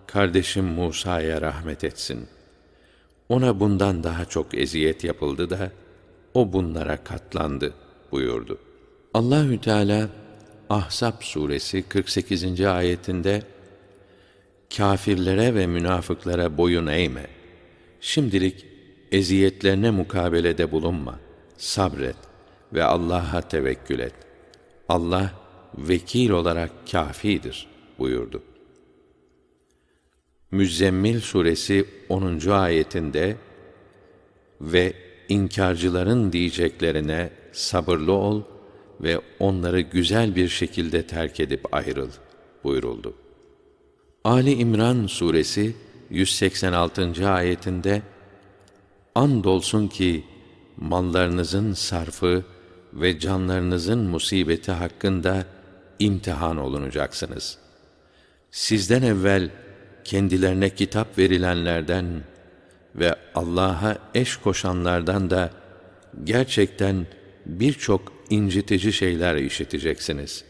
kardeşim Musa'ya rahmet etsin. Ona bundan daha çok eziyet yapıldı da o bunlara katlandı buyurdu. Allahü Teala Ahzab suresi 48. ayetinde kâfirlere ve münafıklara boyun eğme. Şimdilik eziyetlerine mukabelede bulunma. Sabret ve Allah'a tevekkül et. Allah vekil olarak kâfidir buyurdu. Müzzemmil suresi 10. ayetinde ve inkarcıların diyeceklerine sabırlı ol ve onları güzel bir şekilde terk edip ayrıl buyuruldu. Ali İmran suresi 186. ayetinde Andolsun ki mallarınızın sarfı ve canlarınızın musibeti hakkında imtihan olunacaksınız. Sizden evvel kendilerine kitap verilenlerden ve Allah'a eş koşanlardan da gerçekten birçok incitici şeyler işiteceksiniz.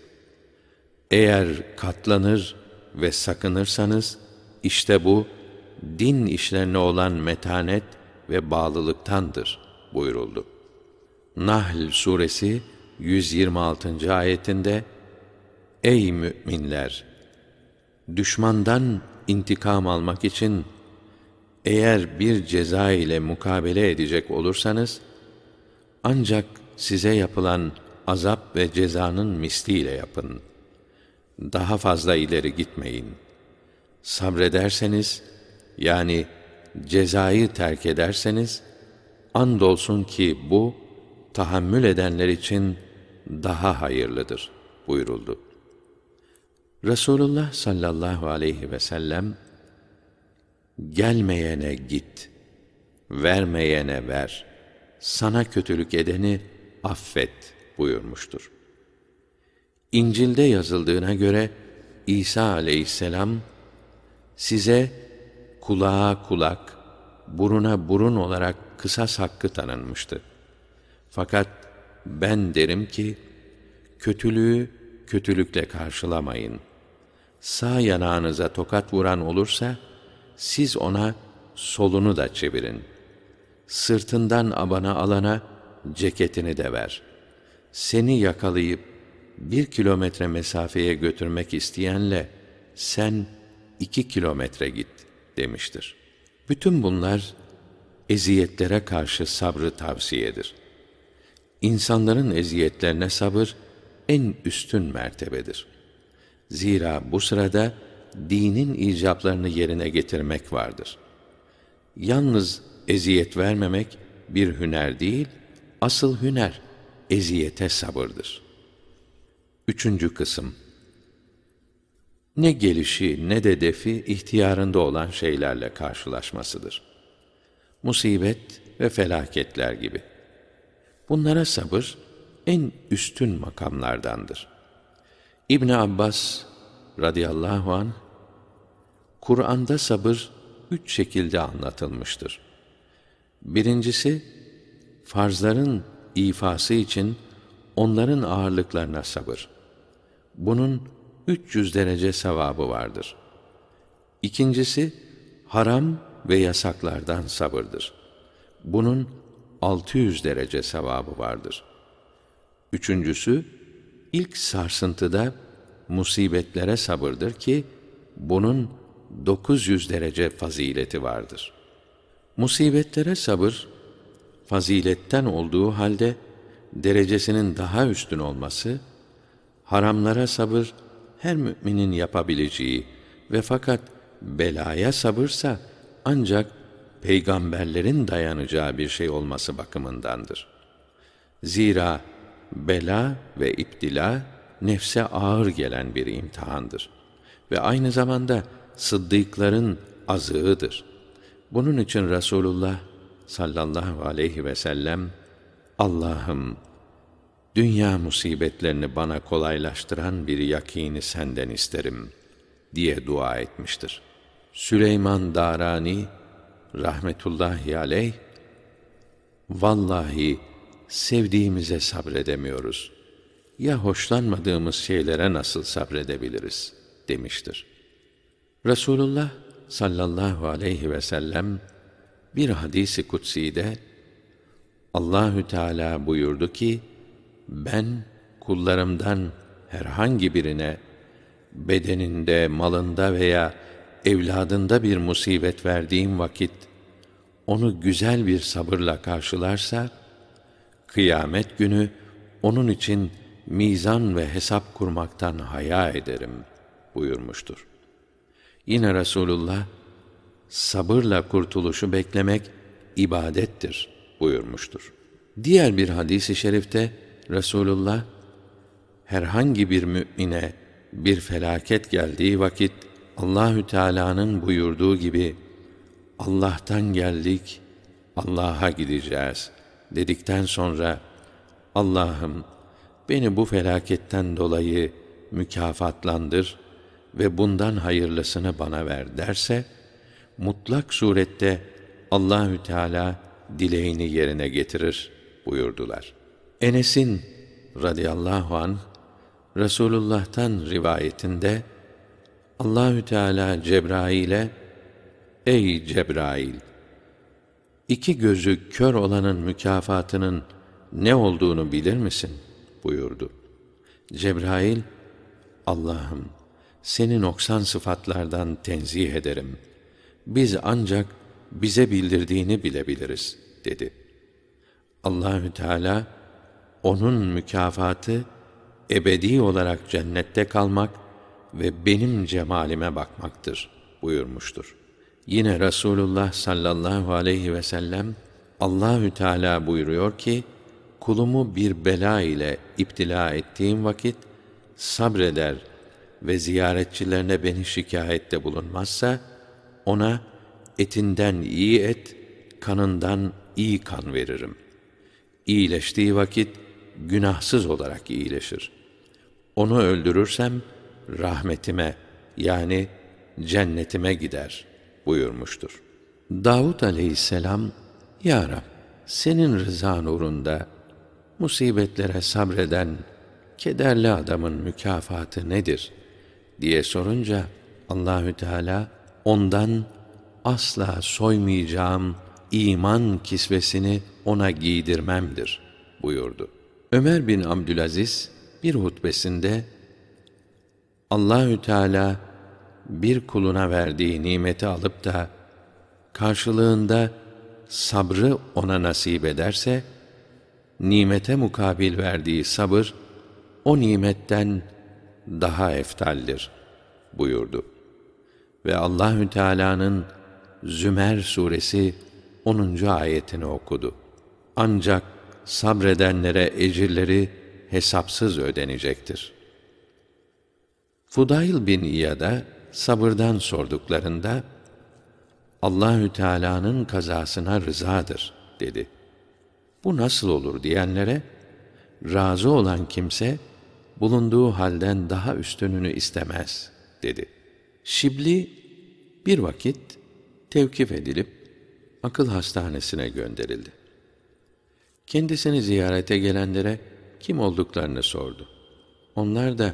Eğer katlanır ve sakınırsanız, işte bu, din işlerine olan metanet ve bağlılıktandır buyuruldu. Nahl suresi 126. ayetinde, Ey müminler! Düşmandan intikam almak için eğer bir ceza ile mukabele edecek olursanız ancak size yapılan azap ve cezanın misliyle yapın. Daha fazla ileri gitmeyin. Sabrederseniz yani cezayı terk ederseniz andolsun ki bu tahammül edenler için daha hayırlıdır buyuruldu. Resulullah sallallahu aleyhi ve sellem gelmeyene git, vermeyene ver, sana kötülük edeni affet buyurmuştur. İncil'de yazıldığına göre İsa aleyhisselam size kulağa kulak, buruna burun olarak kısas hakkı tanınmıştı. Fakat ben derim ki kötülüğü kötülükle karşılamayın. Sağ yanağınıza tokat vuran olursa siz ona solunu da çevirin. Sırtından abana alana ceketini de ver. Seni yakalayıp bir kilometre mesafeye götürmek isteyenle sen iki kilometre git demiştir. Bütün bunlar eziyetlere karşı sabrı tavsiyedir. İnsanların eziyetlerine sabır en üstün mertebedir. Zira bu sırada dinin icablarını yerine getirmek vardır. Yalnız eziyet vermemek bir hüner değil, asıl hüner eziyete sabırdır. Üçüncü kısım Ne gelişi ne de defi ihtiyarında olan şeylerle karşılaşmasıdır. Musibet ve felaketler gibi. Bunlara sabır en üstün makamlardandır. İbn Abbas radıyallahu an Kur'an'da sabır üç şekilde anlatılmıştır. Birincisi, farzların ifası için onların ağırlıklarına sabır. Bunun 300 derece sevabı vardır. İkincisi, haram ve yasaklardan sabırdır. Bunun 600 derece sevabı vardır. Üçüncüsü, ilk sarsıntıda musibetlere sabırdır ki, bunun 900 derece fazileti vardır. Musibetlere sabır, faziletten olduğu halde derecesinin daha üstün olması, haramlara sabır her müminin yapabileceği ve fakat belaya sabırsa ancak peygamberlerin dayanacağı bir şey olması bakımındandır. Zira bela ve iptila nefse ağır gelen bir imtihandır ve aynı zamanda sıddıkların azığıdır. Bunun için Resulullah sallallahu aleyhi ve sellem Allah'ım dünya musibetlerini bana kolaylaştıran bir yakini senden isterim diye dua etmiştir. Süleyman Darani rahmetullahi aleyh, Vallahi sevdiğimize sabredemiyoruz. Ya hoşlanmadığımız şeylere nasıl sabredebiliriz demiştir. Resulullah sallallahu aleyhi ve sellem bir hadisi kutsi'de Allahü Teala buyurdu ki ben kullarımdan herhangi birine bedeninde, malında veya evladında bir musibet verdiğim vakit onu güzel bir sabırla karşılarsa kıyamet günü onun için mizan ve hesap kurmaktan haya ederim buyurmuştur. Yine Resulullah sabırla kurtuluşu beklemek ibadettir buyurmuştur. Diğer bir hadisi şerifte Resulullah herhangi bir mümine bir felaket geldiği vakit Allahü Teala'nın buyurduğu gibi Allah'tan geldik, Allah'a gideceğiz dedikten sonra Allah'ım beni bu felaketten dolayı mükafatlandır ve bundan hayırlısını bana ver derse mutlak surette Allahü Teala dileğini yerine getirir buyurdular. Enes'in radıyallahu an Resulullah'tan rivayetinde Allahü Teala Cebrail'e Ey Cebrail iki gözü kör olanın mükafatının ne olduğunu bilir misin? buyurdu. Cebrail Allah'ım seni noksan sıfatlardan tenzih ederim. Biz ancak bize bildirdiğini bilebiliriz dedi. Allahü Teala onun mükafatı ebedi olarak cennette kalmak ve benim cemalime bakmaktır buyurmuştur. Yine Resulullah sallallahu aleyhi ve sellem Allahü Teala buyuruyor ki kulumu bir bela ile iptila ettiğim vakit sabreder ve ziyaretçilerine beni şikayette bulunmazsa ona etinden iyi et, kanından iyi kan veririm. İyileştiği vakit günahsız olarak iyileşir. Onu öldürürsem rahmetime yani cennetime gider buyurmuştur. Davud aleyhisselam, Ya Rab, senin rızan uğrunda musibetlere sabreden kederli adamın mükafatı nedir diye sorunca Allahü Teala ondan asla soymayacağım iman kisvesini ona giydirmemdir buyurdu. Ömer bin Abdülaziz bir hutbesinde Allahü Teala bir kuluna verdiği nimeti alıp da karşılığında sabrı ona nasip ederse nimete mukabil verdiği sabır o nimetten daha eftaldir buyurdu. Ve Allahü Teala'nın Zümer suresi 10. ayetini okudu. Ancak sabredenlere ecirleri hesapsız ödenecektir. Fudayl bin İyad'a sabırdan sorduklarında Allahü Teala'nın kazasına rızadır dedi. Bu nasıl olur diyenlere razı olan kimse bulunduğu halden daha üstününü istemez dedi. Şibli bir vakit tevkif edilip akıl hastanesine gönderildi. Kendisini ziyarete gelenlere kim olduklarını sordu. Onlar da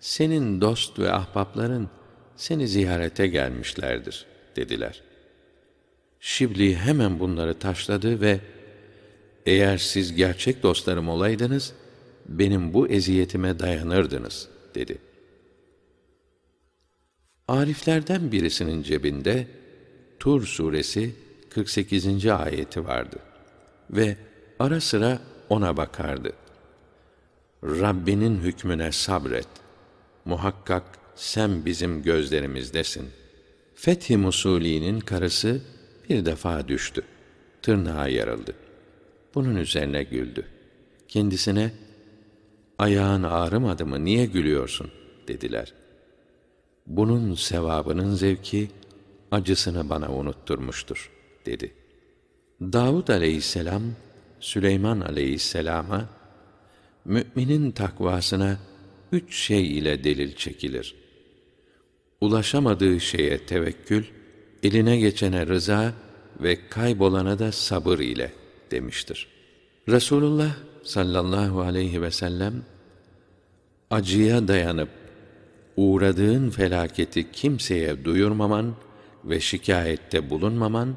senin dost ve ahbapların seni ziyarete gelmişlerdir dediler. Şibli hemen bunları taşladı ve eğer siz gerçek dostlarım olaydınız benim bu eziyetime dayanırdınız dedi. Ariflerden birisinin cebinde Tur suresi 48. ayeti vardı ve ara sıra ona bakardı. Rabbinin hükmüne sabret. Muhakkak sen bizim gözlerimizdesin. Fethi Musuli'nin karısı bir defa düştü. Tırnağı yarıldı. Bunun üzerine güldü. Kendisine, ayağın ağrımadı mı, niye gülüyorsun? dediler. Bunun sevabının zevki, acısını bana unutturmuştur, dedi. Davud aleyhisselam, Süleyman aleyhisselama, müminin takvasına üç şey ile delil çekilir. Ulaşamadığı şeye tevekkül, eline geçene rıza ve kaybolana da sabır ile demiştir. Resulullah sallallahu aleyhi ve sellem acıya dayanıp uğradığın felaketi kimseye duyurmaman ve şikayette bulunmaman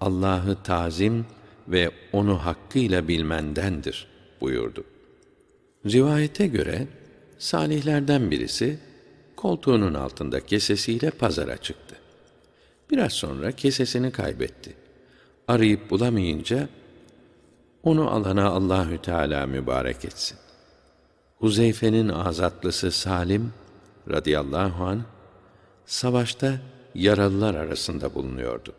Allah'ı tazim ve onu hakkıyla bilmendendir buyurdu. Rivayete göre salihlerden birisi koltuğunun altında kesesiyle pazara çıktı. Biraz sonra kesesini kaybetti. Arayıp bulamayınca onu alana Allahü Teala mübarek etsin. Huzeyfe'nin azatlısı Salim radıyallahu an savaşta yaralılar arasında bulunuyordu.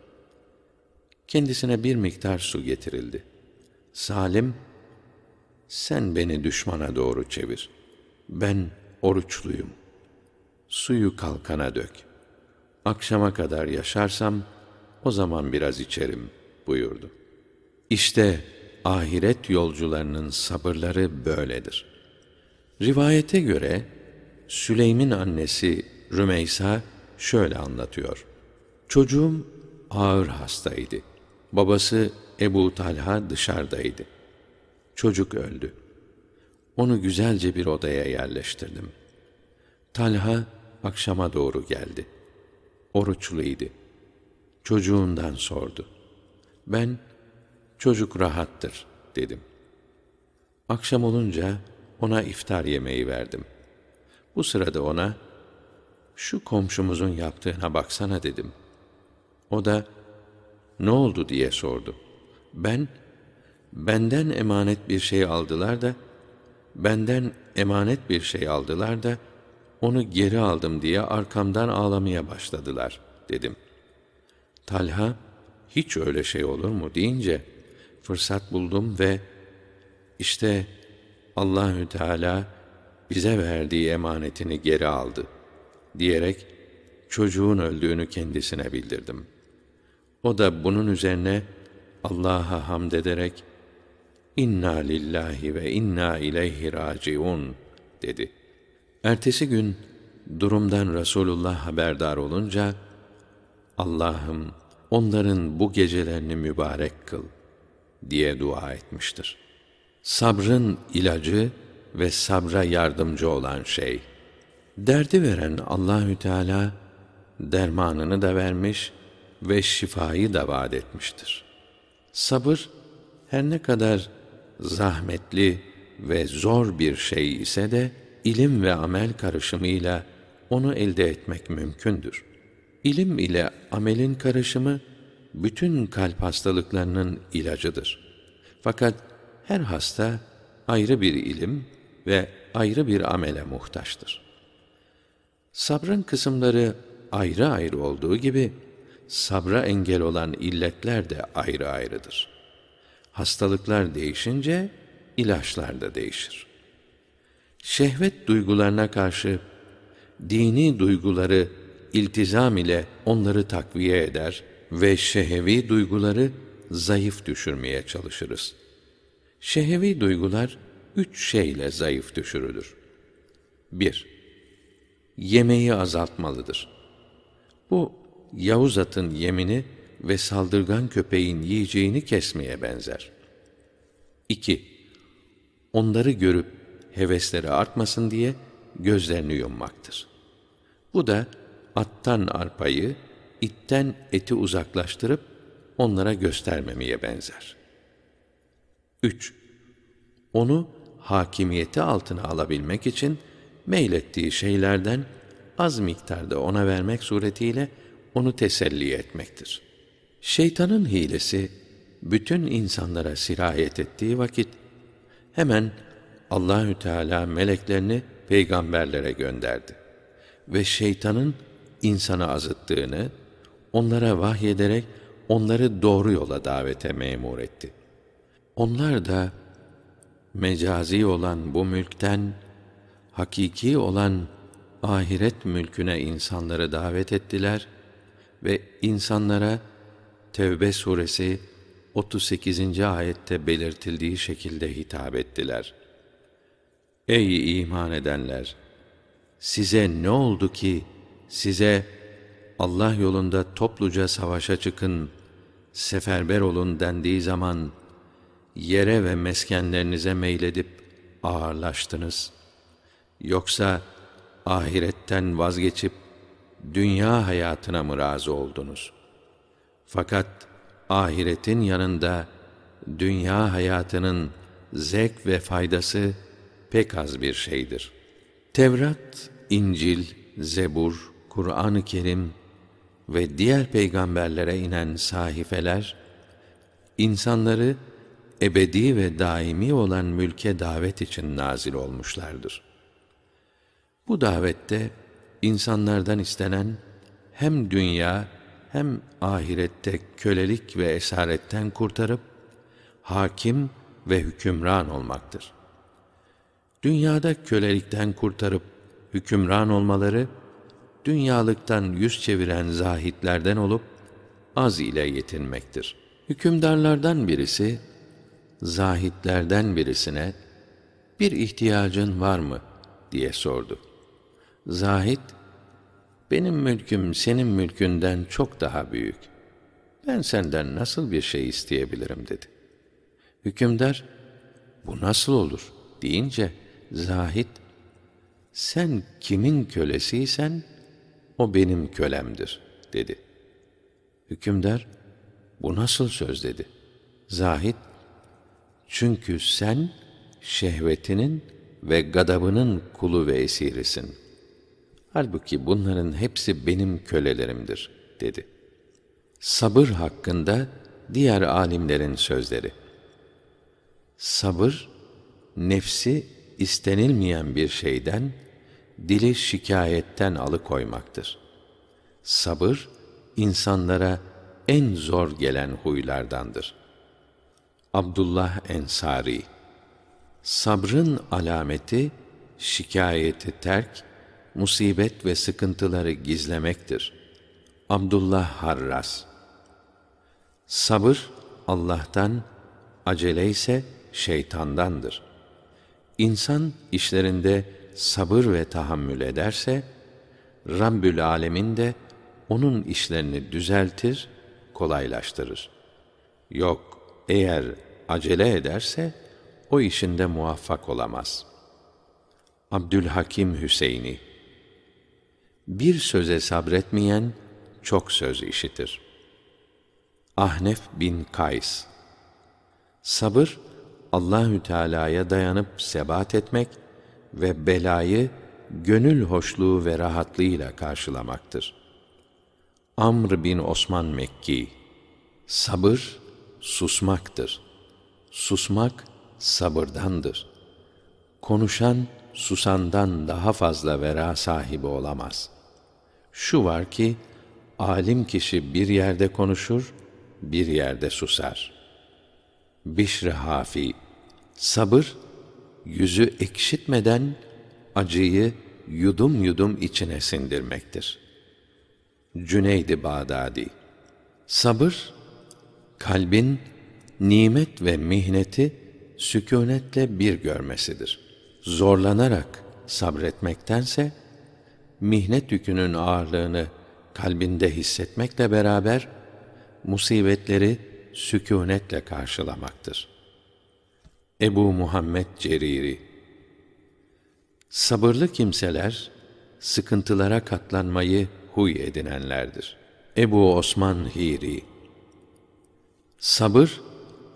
Kendisine bir miktar su getirildi. Salim, sen beni düşmana doğru çevir. Ben oruçluyum. Suyu kalkana dök. Akşama kadar yaşarsam, o zaman biraz içerim buyurdu. İşte ahiret yolcularının sabırları böyledir. Rivayete göre Süleym'in annesi Rümeysa şöyle anlatıyor. Çocuğum ağır hastaydı. Babası Ebu Talha dışarıdaydı. Çocuk öldü. Onu güzelce bir odaya yerleştirdim. Talha akşama doğru geldi. Oruçluydu. Çocuğundan sordu. Ben, çocuk rahattır dedim. Akşam olunca ona iftar yemeği verdim. Bu sırada ona, şu komşumuzun yaptığına baksana dedim. O da, ne oldu diye sordu. Ben, benden emanet bir şey aldılar da, benden emanet bir şey aldılar da, onu geri aldım diye arkamdan ağlamaya başladılar, dedim. Talha, hiç öyle şey olur mu deyince, fırsat buldum ve, işte Allahü Teala bize verdiği emanetini geri aldı diyerek çocuğun öldüğünü kendisine bildirdim. O da bunun üzerine Allah'a hamd ederek İnna lillahi ve inna ileyhi raciun dedi. Ertesi gün durumdan Resulullah haberdar olunca Allah'ım onların bu gecelerini mübarek kıl diye dua etmiştir. Sabrın ilacı ve sabra yardımcı olan şey. Derdi veren Allahü Teala dermanını da vermiş ve şifayı da vaat etmiştir. Sabır her ne kadar zahmetli ve zor bir şey ise de ilim ve amel karışımıyla onu elde etmek mümkündür. İlim ile amelin karışımı bütün kalp hastalıklarının ilacıdır. Fakat her hasta ayrı bir ilim ve ayrı bir amele muhtaçtır. Sabrın kısımları ayrı ayrı olduğu gibi sabra engel olan illetler de ayrı ayrıdır. Hastalıklar değişince ilaçlar da değişir. Şehvet duygularına karşı dini duyguları iltizam ile onları takviye eder ve şehevi duyguları zayıf düşürmeye çalışırız. Şehevi duygular üç şeyle zayıf düşürülür. 1. Yemeği azaltmalıdır. Bu Yavuz atın yemini ve saldırgan köpeğin yiyeceğini kesmeye benzer. 2. Onları görüp hevesleri artmasın diye gözlerini yummaktır. Bu da attan arpayı, itten eti uzaklaştırıp onlara göstermemeye benzer. 3. Onu hakimiyeti altına alabilmek için meylettiği şeylerden az miktarda ona vermek suretiyle onu teselli etmektir. Şeytanın hilesi bütün insanlara sirayet ettiği vakit hemen Allahü Teala meleklerini peygamberlere gönderdi ve şeytanın insanı azıttığını onlara vahyederek onları doğru yola davete memur etti. Onlar da mecazi olan bu mülkten hakiki olan ahiret mülküne insanları davet ettiler ve insanlara Tevbe suresi 38. ayette belirtildiği şekilde hitap ettiler. Ey iman edenler! Size ne oldu ki size Allah yolunda topluca savaşa çıkın, seferber olun dendiği zaman yere ve meskenlerinize meyledip ağırlaştınız. Yoksa ahiretten vazgeçip dünya hayatına mı razı oldunuz? Fakat ahiretin yanında dünya hayatının zevk ve faydası pek az bir şeydir. Tevrat, İncil, Zebur, Kur'an-ı Kerim ve diğer peygamberlere inen sahifeler, insanları ebedi ve daimi olan mülke davet için nazil olmuşlardır. Bu davette insanlardan istenen hem dünya hem ahirette kölelik ve esaretten kurtarıp hakim ve hükümran olmaktır. Dünyada kölelikten kurtarıp hükümran olmaları dünyalıktan yüz çeviren zahitlerden olup az ile yetinmektir. Hükümdarlardan birisi zahitlerden birisine bir ihtiyacın var mı diye sordu. Zahit benim mülküm senin mülkünden çok daha büyük. Ben senden nasıl bir şey isteyebilirim dedi. Hükümdar bu nasıl olur deyince zahit sen kimin kölesiysen o benim kölemdir dedi. Hükümdar bu nasıl söz dedi. Zahit çünkü sen şehvetinin ve gadabının kulu ve esirisin. Halbuki bunların hepsi benim kölelerimdir, dedi. Sabır hakkında diğer alimlerin sözleri. Sabır, nefsi istenilmeyen bir şeyden, dili şikayetten alıkoymaktır. Sabır, insanlara en zor gelen huylardandır.'' Abdullah Ensari Sabrın alameti şikayeti terk, musibet ve sıkıntıları gizlemektir. Abdullah Harras Sabır Allah'tan, acele ise şeytandandır. İnsan işlerinde sabır ve tahammül ederse, Rabbül Alemin de onun işlerini düzeltir, kolaylaştırır. Yok, eğer acele ederse o işinde muvaffak olamaz. Abdülhakim Hüseyini Bir söze sabretmeyen çok söz işitir. Ahnef bin Kays Sabır Allahü Teala'ya dayanıp sebat etmek ve belayı gönül hoşluğu ve rahatlığıyla karşılamaktır. Amr bin Osman Mekki Sabır susmaktır. Susmak sabırdandır. Konuşan susandan daha fazla vera sahibi olamaz. Şu var ki alim kişi bir yerde konuşur, bir yerde susar. Bişr Hafi Sabır yüzü ekşitmeden acıyı yudum yudum içine sindirmektir. Cüneyd-i Bağdadi Sabır kalbin nimet ve mihneti sükûnetle bir görmesidir. Zorlanarak sabretmektense mihnet yükünün ağırlığını kalbinde hissetmekle beraber musibetleri sükûnetle karşılamaktır. Ebu Muhammed Ceriri Sabırlı kimseler sıkıntılara katlanmayı huy edinenlerdir. Ebu Osman Hiri Sabır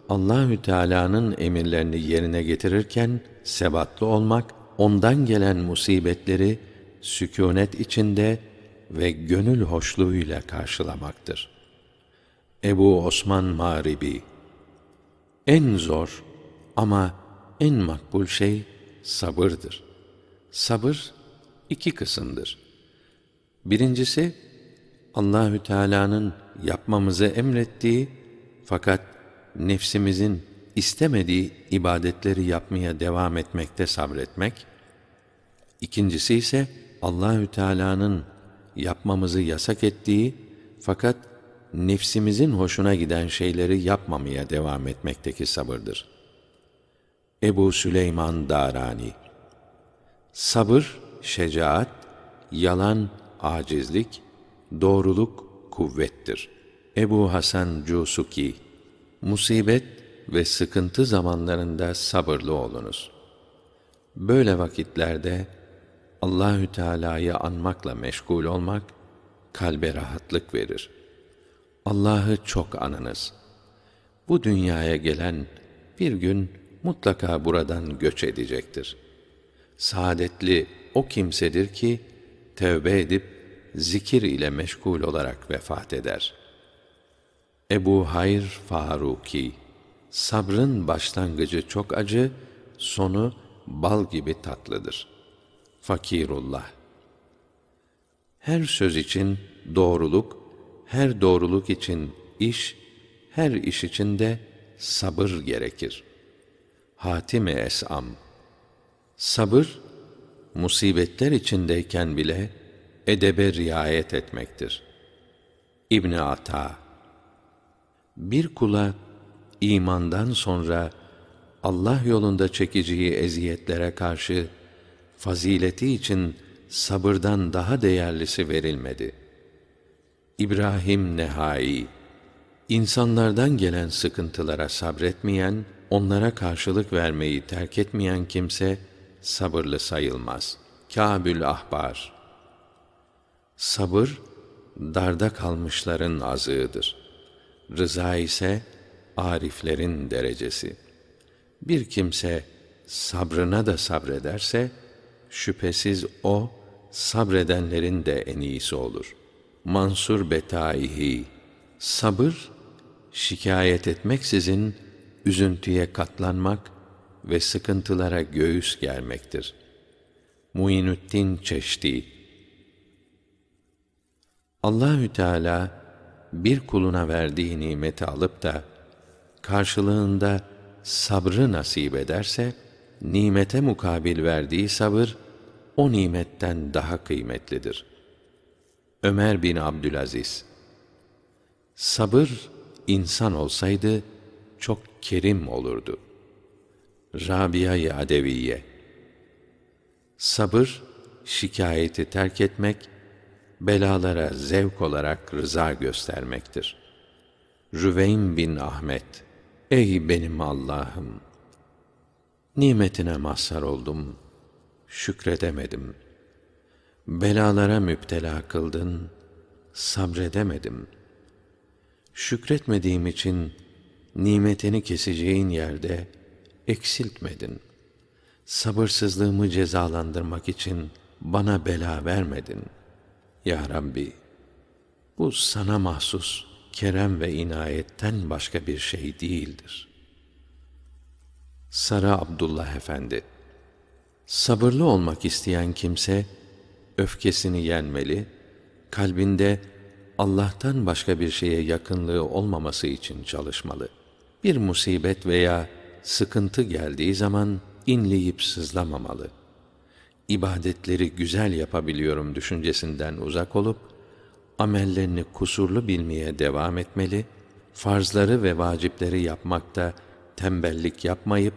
Allahü Teala'nın emirlerini yerine getirirken sebatlı olmak, ondan gelen musibetleri sükûnet içinde ve gönül hoşluğuyla karşılamaktır. Ebu Osman Mağribi En zor ama en makbul şey sabırdır. Sabır iki kısımdır. Birincisi Allahü Teala'nın yapmamızı emrettiği fakat nefsimizin istemediği ibadetleri yapmaya devam etmekte sabretmek, ikincisi ise Allahü Teala'nın yapmamızı yasak ettiği fakat nefsimizin hoşuna giden şeyleri yapmamaya devam etmekteki sabırdır. Ebu Süleyman Darani Sabır, şecaat, yalan, acizlik, doğruluk kuvvettir. Ebu Hasan Cusuki Musibet ve sıkıntı zamanlarında sabırlı olunuz. Böyle vakitlerde Allahü Teala'yı anmakla meşgul olmak kalbe rahatlık verir. Allah'ı çok anınız. Bu dünyaya gelen bir gün mutlaka buradan göç edecektir. Saadetli o kimsedir ki tevbe edip zikir ile meşgul olarak vefat eder. Ebu Hayr Faruki Sabrın başlangıcı çok acı, sonu bal gibi tatlıdır. Fakirullah Her söz için doğruluk, her doğruluk için iş, her iş için de sabır gerekir. Hatim-i Es'am Sabır, musibetler içindeyken bile edebe riayet etmektir. İbn Ata Bir kula imandan sonra Allah yolunda çekeceği eziyetlere karşı fazileti için sabırdan daha değerlisi verilmedi. İbrahim Nehai İnsanlardan gelen sıkıntılara sabretmeyen, onlara karşılık vermeyi terk etmeyen kimse sabırlı sayılmaz. Kâbül Ahbar Sabır, darda kalmışların azığıdır. Rıza ise ariflerin derecesi. Bir kimse sabrına da sabrederse, şüphesiz o, sabredenlerin de en iyisi olur. Mansur Betaihi Sabır, şikayet etmeksizin üzüntüye katlanmak ve sıkıntılara göğüs germektir. Muinüddin Çeşdi Allahü Teala bir kuluna verdiği nimeti alıp da karşılığında sabrı nasip ederse nimete mukabil verdiği sabır o nimetten daha kıymetlidir. Ömer bin Abdülaziz Sabır insan olsaydı çok kerim olurdu. Rabia-i Sabır, şikayeti terk etmek, belalara zevk olarak rıza göstermektir. Rüveym bin Ahmet Ey benim Allah'ım! Nimetine mazhar oldum, şükredemedim. Belalara müptela kıldın, sabredemedim. Şükretmediğim için nimetini keseceğin yerde eksiltmedin. Sabırsızlığımı cezalandırmak için bana bela vermedin. Ya Rabbi, bu sana mahsus kerem ve inayetten başka bir şey değildir. Sarı Abdullah Efendi Sabırlı olmak isteyen kimse, öfkesini yenmeli, kalbinde Allah'tan başka bir şeye yakınlığı olmaması için çalışmalı. Bir musibet veya sıkıntı geldiği zaman inleyip sızlamamalı. İbadetleri güzel yapabiliyorum düşüncesinden uzak olup, amellerini kusurlu bilmeye devam etmeli, farzları ve vacipleri yapmakta tembellik yapmayıp,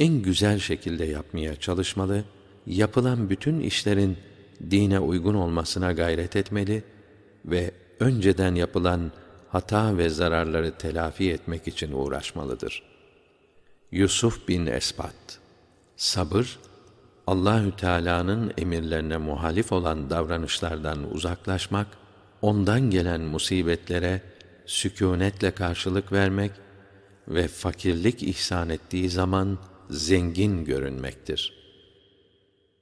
en güzel şekilde yapmaya çalışmalı, yapılan bütün işlerin dine uygun olmasına gayret etmeli ve önceden yapılan hata ve zararları telafi etmek için uğraşmalıdır. Yusuf bin Esbat Sabır, Allahü Teala'nın emirlerine muhalif olan davranışlardan uzaklaşmak, ondan gelen musibetlere sükûnetle karşılık vermek ve fakirlik ihsan ettiği zaman zengin görünmektir.''